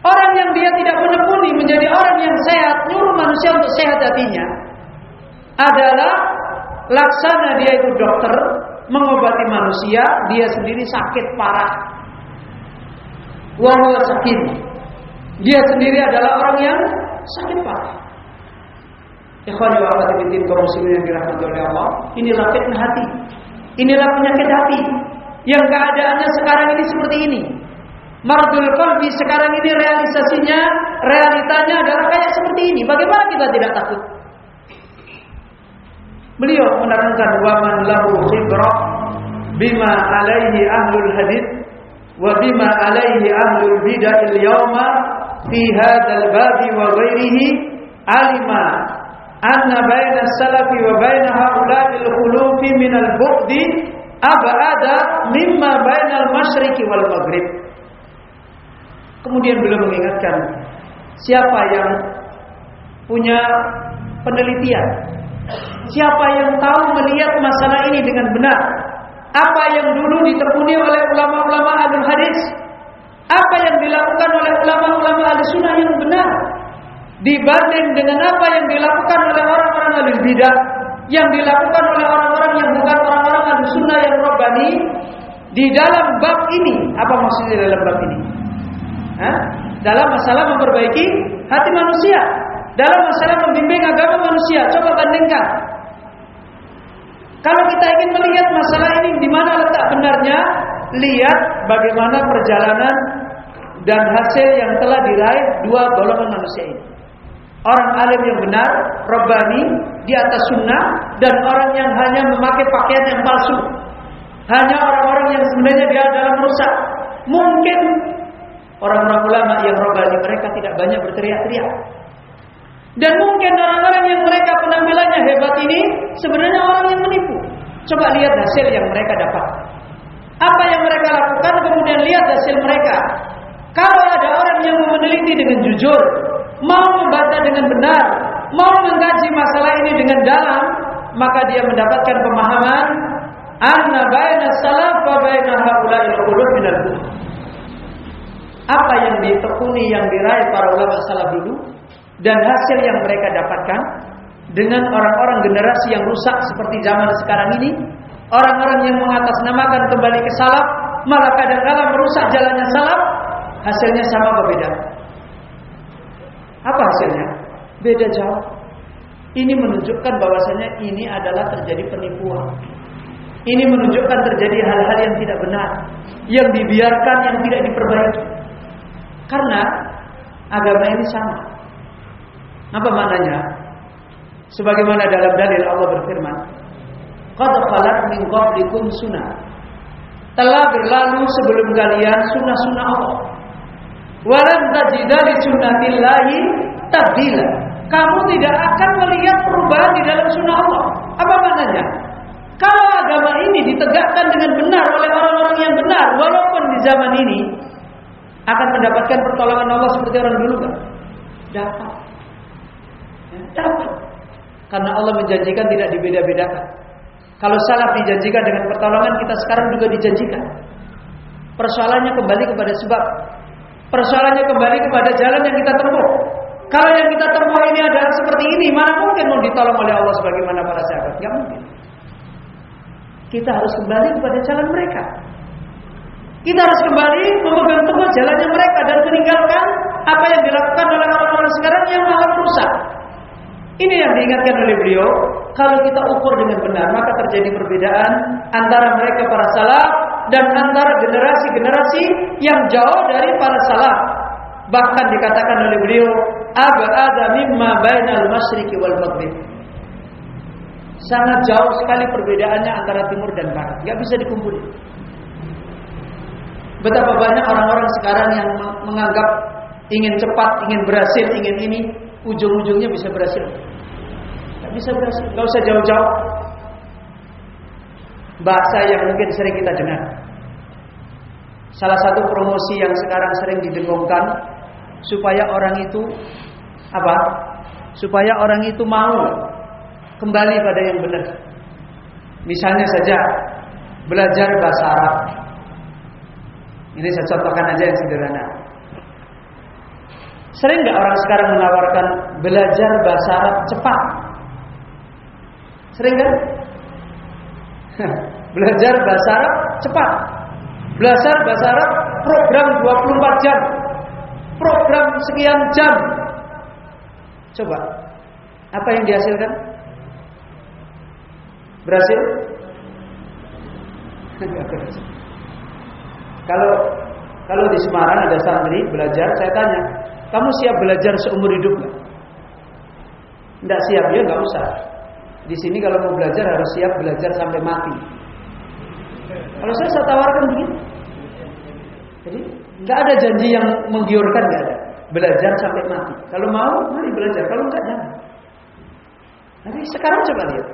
Orang yang dia tidak menekuni menjadi orang yang sehat, nyuruh manusia untuk sehat hatinya adalah laksana dia itu dokter mengobati manusia, dia sendiri sakit parah. Wahyu sakit. Dia sendiri adalah orang yang sakit parah. Ikhwan wa akhwati kaum muslimin yang dirahmati oleh Allah, inilah fitnah hati. Inilah penyakit hati yang keadaannya sekarang ini seperti ini. Mardul qalbi sekarang ini realisasinya, realitanya adalah kayak seperti ini. Bagaimana kita tidak takut? Beliau menerangkan wa man lahu khibrah bima alaihi ahlul hadith wa bima alaihi ahlul bidah al-yawma fi hadzal bab wa ghairihi alima anna baina salafi wa baina haula'i al-khulufi min al-bu'di abada mimma bainal masyriqi wal maghrib. Kemudian beliau mengingatkan siapa yang punya penelitian, siapa yang tahu melihat masalah ini dengan benar, apa yang dulu ditekuni oleh ulama-ulama ahli hadis, apa yang dilakukan oleh ulama-ulama ahli sunnah yang benar, dibanding dengan apa yang dilakukan oleh orang-orang ahli bidah, yang dilakukan oleh orang-orang yang bukan orang-orang ahli sunnah yang robbani di dalam bab ini. Apa maksudnya dalam bab ini? Hah? Dalam masalah memperbaiki hati manusia, dalam masalah membimbing agama manusia. Coba bandingkan. Kalau kita ingin melihat masalah ini di mana letak benarnya, lihat bagaimana perjalanan dan hasil yang telah diraih dua golongan manusia ini. Orang alim yang benar, Rabbani, di atas sunnah, dan orang yang hanya memakai pakaian yang palsu. Hanya orang-orang yang sebenarnya dia dalam rusak. Mungkin orang-orang ulama yang Rabbani mereka tidak banyak berteriak-teriak. Dan mungkin orang-orang yang mereka penampilannya hebat ini sebenarnya orang yang menipu. Coba lihat hasil yang mereka dapat. Apa yang mereka lakukan kemudian lihat hasil mereka. Kalau ada orang yang meneliti dengan jujur, mau membaca dengan benar, mau mengkaji masalah ini dengan dalam, maka dia mendapatkan pemahaman anna baina salaf wa baina haula'il Apa yang ditekuni yang diraih para ulama salaf dulu dan hasil yang mereka dapatkan dengan orang-orang generasi yang rusak seperti zaman sekarang ini, orang-orang yang mengatasnamakan kembali ke salaf, malah kadang-kadang merusak jalannya salaf, hasilnya sama berbeda. Apa hasilnya? Beda jauh. Ini menunjukkan bahwasanya ini adalah terjadi penipuan. Ini menunjukkan terjadi hal-hal yang tidak benar, yang dibiarkan, yang tidak diperbaiki. Karena agama ini sama. Apa maknanya? Sebagaimana dalam dalil Allah berfirman, "Qad khalat min qablikum sunnah." Telah berlalu sebelum kalian sunnah-sunnah Allah. Walan tajida li sunnatillahi tabdila. Kamu tidak akan melihat perubahan di dalam sunnah Allah. Apa maknanya? Kalau agama ini ditegakkan dengan benar oleh orang-orang yang benar, walaupun di zaman ini akan mendapatkan pertolongan Allah seperti orang dulu kan? Dapat. Ya, dapat. Karena Allah menjanjikan tidak dibeda-bedakan. Kalau salaf dijanjikan dengan pertolongan, kita sekarang juga dijanjikan. Persoalannya kembali kepada sebab. Persoalannya kembali kepada jalan yang kita tempuh. Kalau yang kita tempuh ini adalah seperti ini, mana mungkin mau ditolong oleh Allah sebagaimana para sahabat? Tidak mungkin. Kita harus kembali kepada jalan mereka. Kita harus kembali memegang teguh jalannya mereka dan meninggalkan apa yang dilakukan oleh orang-orang sekarang yang malah rusak. Ini yang diingatkan oleh beliau. Kalau kita ukur dengan benar, maka terjadi perbedaan antara mereka para salaf dan antara generasi-generasi yang jauh dari para salaf. Bahkan dikatakan oleh beliau, ada mimma bainal masyriqi wal maghrib. Sangat jauh sekali perbedaannya antara timur dan barat. Gak bisa dikumpulin. Betapa banyak orang-orang sekarang yang menganggap ingin cepat, ingin berhasil, ingin ini, ujung-ujungnya bisa berhasil. Gak bisa berhasil, gak usah jauh-jauh. Bahasa yang mungkin sering kita dengar. Salah satu promosi yang sekarang sering didengungkan supaya orang itu apa? Supaya orang itu mau kembali pada yang benar. Misalnya saja belajar bahasa Arab. Ini saya contohkan aja yang sederhana. Sering nggak orang sekarang menawarkan belajar bahasa Arab cepat? Sering kan? belajar bahasa Arab cepat. Belajar bahasa Arab program 24 jam. Program sekian jam. Coba. Apa yang dihasilkan? Berhasil? Kalau kalau di Semarang ada santri belajar, saya tanya, kamu siap belajar seumur hidup nggak? Tidak siap ya nggak usah. Di sini kalau mau belajar harus siap belajar sampai mati. Kalau saya saya tawarkan begini, jadi nggak ada janji yang menggiurkan nggak ada. Belajar sampai mati. Kalau mau, mari belajar. Kalau enggak jangan. Nanti sekarang coba lihat.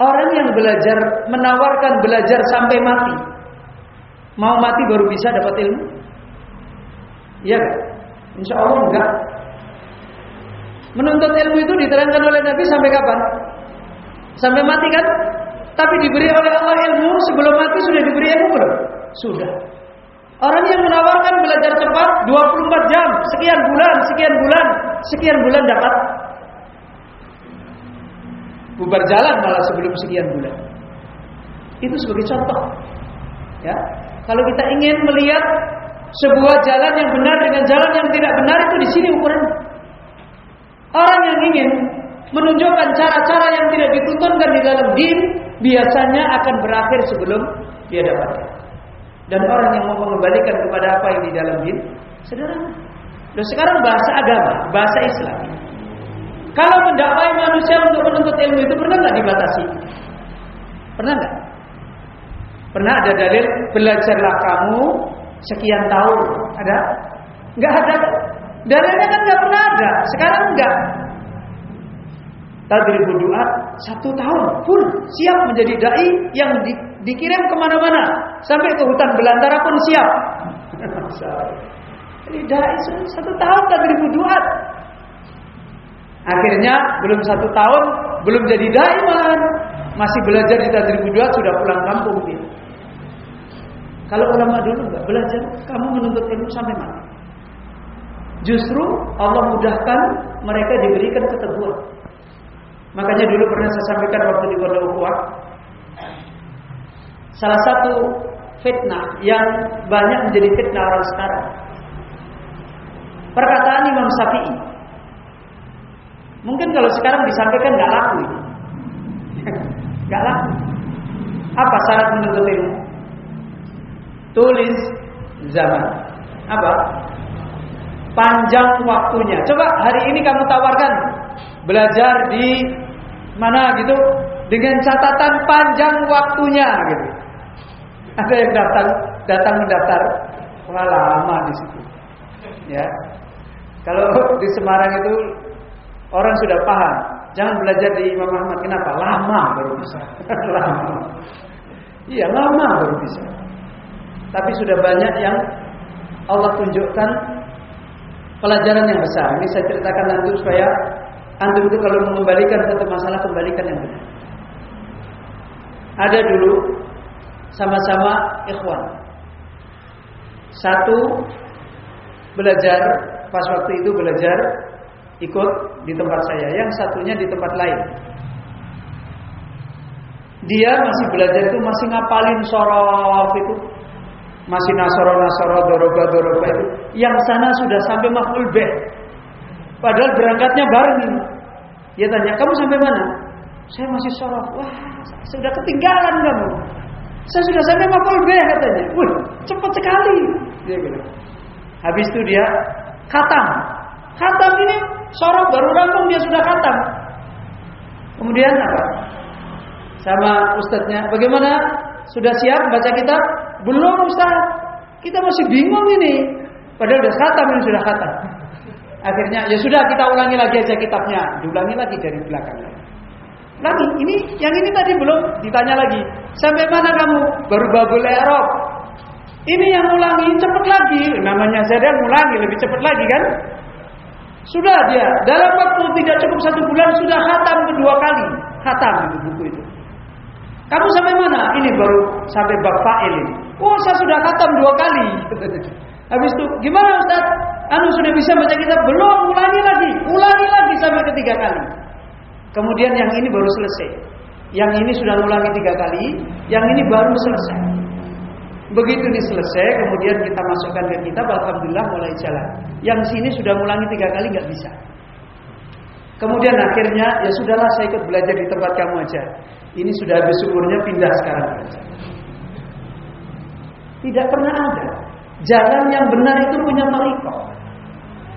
Orang yang belajar menawarkan belajar sampai mati. Mau mati baru bisa dapat ilmu? Iya kan? Insya Allah enggak. Menuntut ilmu itu diterangkan oleh Nabi sampai kapan? Sampai mati kan? Tapi diberi oleh Allah ilmu sebelum mati sudah diberi ilmu belum? Sudah. Orang yang menawarkan belajar cepat 24 jam, sekian bulan, sekian bulan, sekian bulan dapat bubar jalan malah sebelum sekian bulan. Itu sebagai contoh. Ya. Kalau kita ingin melihat sebuah jalan yang benar dengan jalan yang tidak benar itu di sini ukuran. Orang yang ingin menunjukkan cara-cara yang tidak dituntunkan di dalam din biasanya akan berakhir sebelum dia dapatkan. Dan orang yang mau mengembalikan kepada apa yang di dalam din sederhana. Dan sekarang bahasa agama, bahasa Islam. Kalau mendakwai manusia untuk menuntut ilmu itu pernah nggak dibatasi? Pernah nggak? Pernah ada dalil belajarlah kamu sekian tahun. Ada? Nggak ada. Dalilnya kan nggak pernah ada. Sekarang enggak. Tadrib doa satu tahun full siap menjadi dai yang di, dikirim ke mana-mana sampai ke hutan belantara pun siap. Jadi dai satu tahun tadrib doa. Akhirnya belum satu tahun belum jadi dai malahan masih belajar di tadrib doa sudah pulang kampung dia. Kalau ulama dulu nggak belajar, kamu menuntut ilmu sampai mati. Justru Allah mudahkan mereka diberikan keteguhan. Makanya dulu pernah saya sampaikan waktu di Pondok Ukhuwah, salah satu fitnah yang banyak menjadi fitnah orang sekarang. Perkataan Imam Syafi'i. Mungkin kalau sekarang disampaikan nggak laku, nggak laku. Apa syarat menuntut ilmu? Tulis zaman. Apa? Panjang waktunya. Coba hari ini kamu tawarkan belajar di mana gitu dengan catatan panjang waktunya gitu. Ada yang datang datang mendaftar Wah, lama di situ. Ya. Kalau di Semarang itu orang sudah paham, jangan belajar di Imam Ahmad. Kenapa? Lama baru bisa. lama. Iya, lama baru bisa. Tapi sudah banyak yang Allah tunjukkan pelajaran yang besar. Ini saya ceritakan nanti supaya antum itu kalau mengembalikan satu masalah kembalikan yang benar. Ada dulu sama-sama ikhwan. Satu belajar pas waktu itu belajar ikut di tempat saya, yang satunya di tempat lain. Dia masih belajar itu masih ngapalin sorof itu masih nasoro nasoro doroba doroba itu yang sana sudah sampai maful beh padahal berangkatnya bareng. Dia tanya kamu sampai mana? Saya masih sorof wah sudah ketinggalan kamu. Saya sudah sampai maful beh katanya. Wah cepat sekali. Dia bilang. Habis itu dia khatam. Khatam ini sorof baru rampung dia sudah khatam. Kemudian apa? Sama ustadznya bagaimana? Sudah siap baca kitab? Belum Ustaz. Kita masih bingung ini. Padahal sudah khatam ini sudah khatam. Akhirnya ya sudah kita ulangi lagi aja kitabnya. Diulangi lagi dari belakang. Lagi ini yang ini tadi belum ditanya lagi. Sampai mana kamu? Baru babul Eropa. Ini yang ulangi cepat lagi. Namanya saya ulangi lebih cepat lagi kan? Sudah dia dalam waktu tidak cukup satu bulan sudah khatam kedua kali. Khatam itu buku itu. Kamu sampai mana? Ini baru sampai bab ini. Oh, saya sudah khatam dua kali. Habis itu, gimana Ustaz? Anu sudah bisa baca kitab? Belum, ulangi lagi. Ulangi lagi sampai ketiga kali. Kemudian yang ini baru selesai. Yang ini sudah ulangi tiga kali, yang ini baru selesai. Begitu ini selesai, kemudian kita masukkan ke kitab, Alhamdulillah mulai jalan. Yang sini sudah ulangi tiga kali nggak bisa. Kemudian akhirnya ya sudahlah saya ikut belajar di tempat kamu aja. Ini sudah habis syukurnya pindah sekarang. Tidak pernah ada. Jalan yang benar itu punya tarikh.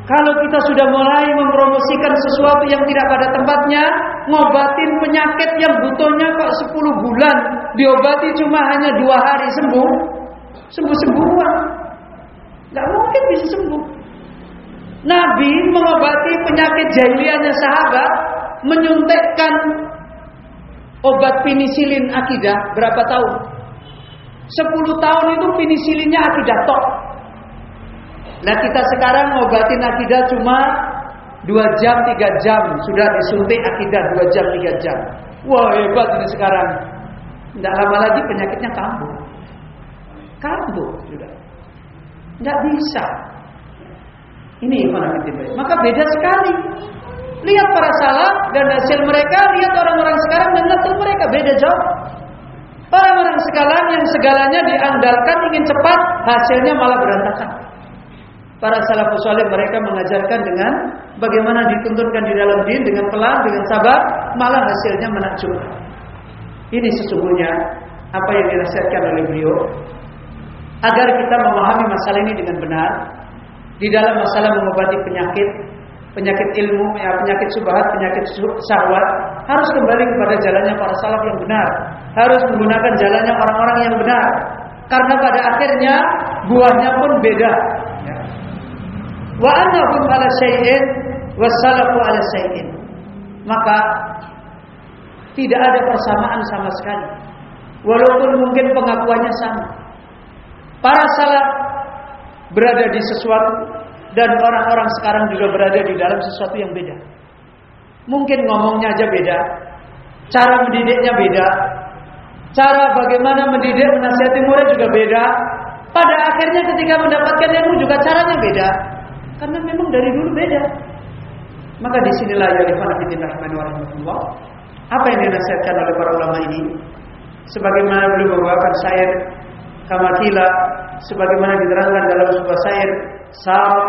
Kalau kita sudah mulai mempromosikan sesuatu yang tidak pada tempatnya, ngobatin penyakit yang butuhnya kok 10 bulan, diobati cuma hanya dua hari sembuh, sembuh-sembuhan. Gak mungkin bisa sembuh. Nabi mengobati penyakit jahiliyahnya sahabat, menyuntikkan obat penisilin akidah berapa tahun? 10 tahun itu penisilinnya akidah tok. Nah kita sekarang ngobatin akidah cuma 2 jam 3 jam sudah disuntik akidah 2 jam 3 jam. Wah hebat ini sekarang. Tidak lama lagi penyakitnya kambuh. Kambuh sudah. Tidak bisa. Ini Maka beda sekali. Lihat para salaf dan hasil mereka, lihat orang-orang sekarang dan hasil mereka beda jauh. Orang-orang sekarang yang segalanya diandalkan ingin cepat, hasilnya malah berantakan. Para salafus mereka mengajarkan dengan bagaimana dituntunkan di dalam din dengan pelan, dengan sabar, malah hasilnya menakjubkan. Ini sesungguhnya apa yang dinasihatkan oleh beliau agar kita memahami masalah ini dengan benar di dalam masalah mengobati penyakit penyakit ilmu, ya, penyakit subhat, penyakit syahwat harus kembali kepada jalannya para salaf yang benar. Harus menggunakan jalannya orang-orang yang benar. Karena pada akhirnya buahnya pun beda. Wa annahum ala syai'in ala syai'in. Maka tidak ada persamaan sama sekali. Walaupun mungkin pengakuannya sama. Para salaf berada di sesuatu dan orang-orang sekarang juga berada di dalam sesuatu yang beda. Mungkin ngomongnya aja beda, cara mendidiknya beda, cara bagaimana mendidik menasihati murid juga beda. Pada akhirnya ketika mendapatkan ilmu juga caranya beda, karena memang dari dulu beda. Maka di sinilah ya rahimahullah apa yang dinasihatkan oleh para ulama ini sebagaimana beliau membawakan syair kamakila sebagaimana diterangkan dalam sebuah syair sarat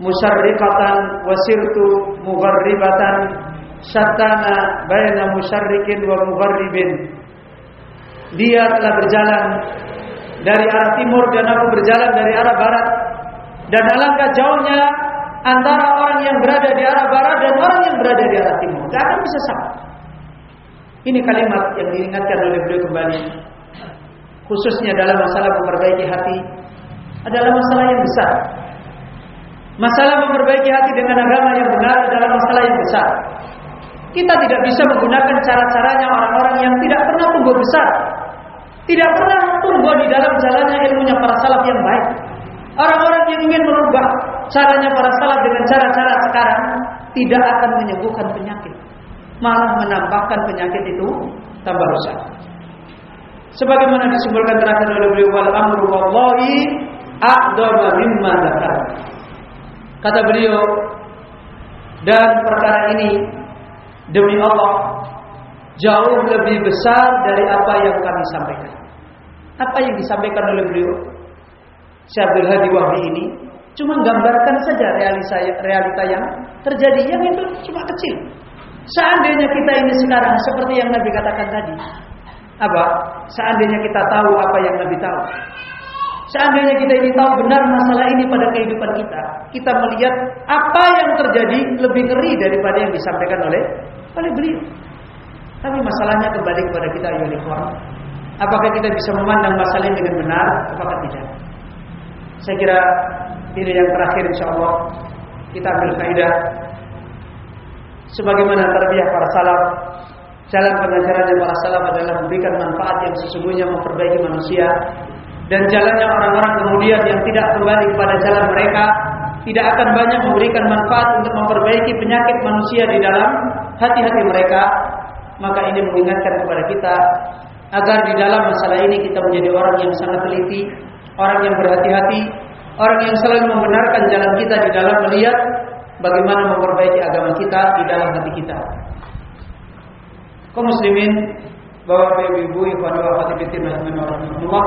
musarrifatan wasirtu mugharribatan syatana baina musarrikin wa mugharribin dia telah berjalan dari arah timur dan aku berjalan dari arah barat. Dan alangkah jauhnya antara orang yang berada di arah barat dan orang yang berada di arah timur. Tidak akan bisa sama. Ini kalimat yang diingatkan oleh beliau kembali. Khususnya dalam masalah memperbaiki hati. Adalah masalah yang besar. Masalah memperbaiki hati dengan agama yang benar adalah masalah yang besar. Kita tidak bisa menggunakan cara-caranya orang-orang yang tidak pernah tumbuh besar. Tidak pernah tumbuh di dalam jalannya ilmunya para salaf yang baik. Orang-orang yang ingin merubah caranya para salaf dengan cara-cara sekarang tidak akan menyembuhkan penyakit. Malah menambahkan penyakit itu tambah rusak. Sebagaimana disimpulkan terakhir oleh beliau wal amru wallahi a'dama mimma. Kata beliau, dan perkara ini demi Allah jauh lebih besar dari apa yang kami sampaikan. Apa yang disampaikan oleh beliau Syabdul Hadi Wahdi ini cuma gambarkan saja realita, realita yang terjadi yang itu cuma kecil. Seandainya kita ini sekarang seperti yang Nabi katakan tadi, apa? Seandainya kita tahu apa yang Nabi tahu, Seandainya kita ini tahu benar masalah ini pada kehidupan kita, kita melihat apa yang terjadi lebih ngeri daripada yang disampaikan oleh oleh beliau. Tapi masalahnya kembali kepada kita ya Apakah kita bisa memandang masalah ini dengan benar? Apakah tidak? Saya kira ini yang terakhir insya Allah. Kita ambil kaidah sebagaimana terbiak para salaf jalan pengajaran para salaf adalah memberikan manfaat yang sesungguhnya memperbaiki manusia dan jalannya orang-orang kemudian yang tidak kembali kepada jalan mereka tidak akan banyak memberikan manfaat untuk memperbaiki penyakit manusia di dalam hati-hati mereka. Maka ini mengingatkan kepada kita agar di dalam masalah ini kita menjadi orang yang sangat teliti orang yang berhati-hati orang yang selalu membenarkan jalan kita di dalam melihat bagaimana memperbaiki agama kita di dalam hati kita. Kaum muslimin Bapak Ibu Ibu Ibu Ibu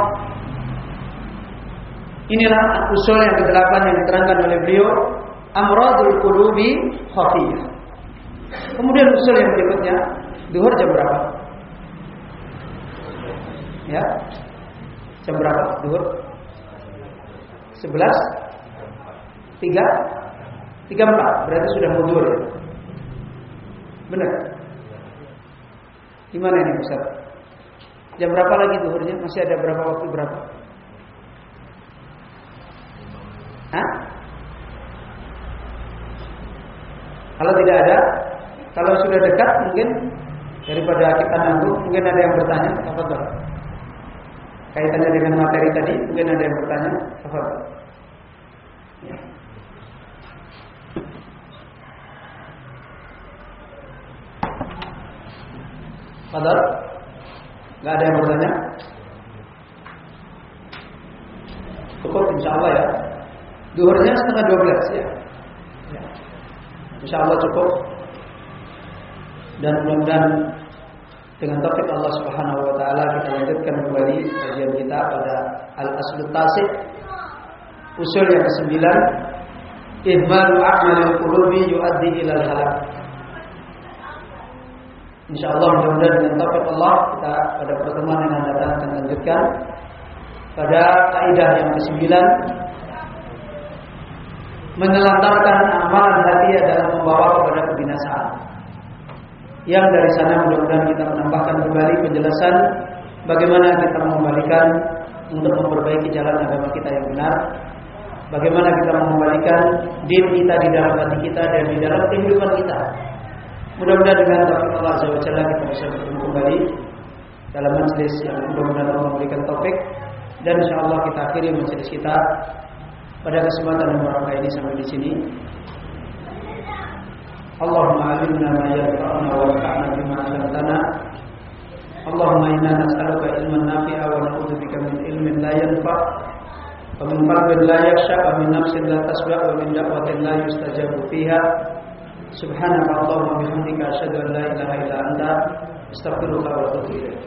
Inilah usul yang kedelapan yang diterangkan oleh beliau Amradul Qulubi Khafiyah Kemudian usul yang berikutnya Duhur jam berapa? Ya Jam berapa? Duhur? Sebelas? Tiga? Tiga empat Berarti sudah mau duhur ya? Benar? Gimana ini Ustaz? Jam berapa lagi duhurnya? Masih ada berapa waktu berapa? Hah? Kalau tidak ada Kalau sudah dekat mungkin daripada kita nanggung, mungkin ada yang bertanya, apa tuh? Kaitannya dengan materi tadi, mungkin ada yang bertanya, apa? Ya. Padahal nggak ada yang bertanya. Cukup insya Allah ya. Duhurnya setengah dua belas ya. ya. Insya Allah cukup. Dan mudah-mudahan dengan topik Allah Subhanahu wa taala kita lanjutkan kembali kajian kita pada Al-Aslu Tasik usul yang kesembilan ihmal a'malil qulubi yuaddi ila halak Insyaallah mudah-mudahan dengan taufik Allah kita pada pertemuan yang akan datang akan lanjutkan pada kaidah yang kesembilan menelantarkan amalan hati adalah membawa kepada kebinasaan. Yang dari sana mudah-mudahan kita menambahkan kembali penjelasan bagaimana kita mengembalikan untuk memperbaiki jalan agama kita yang benar. Bagaimana kita mengembalikan diri kita di dalam hati kita dan di dalam kehidupan kita. Mudah-mudahan dengan taufik Allah Jalla kita bisa bertemu kembali dalam majelis yang mudah-mudahan memberikan taufik dan insyaallah kita akhiri majelis kita pada kesempatan yang ini sampai di sini. Allahumma alimna ma yanfa'una wa anfa'na bima 'allamtana. Allahumma inna nas'aluka ilman nafi'a wa na'udzubika min ilmin la yanfa' wa min qalbin la yakhsha wa min nafsin la tasba' wa min da'watin la yustajabu fiha. Subhanaka Allahumma bihamdika asyhadu an la ilaha illa anta astaghfiruka wa atubu ilaik.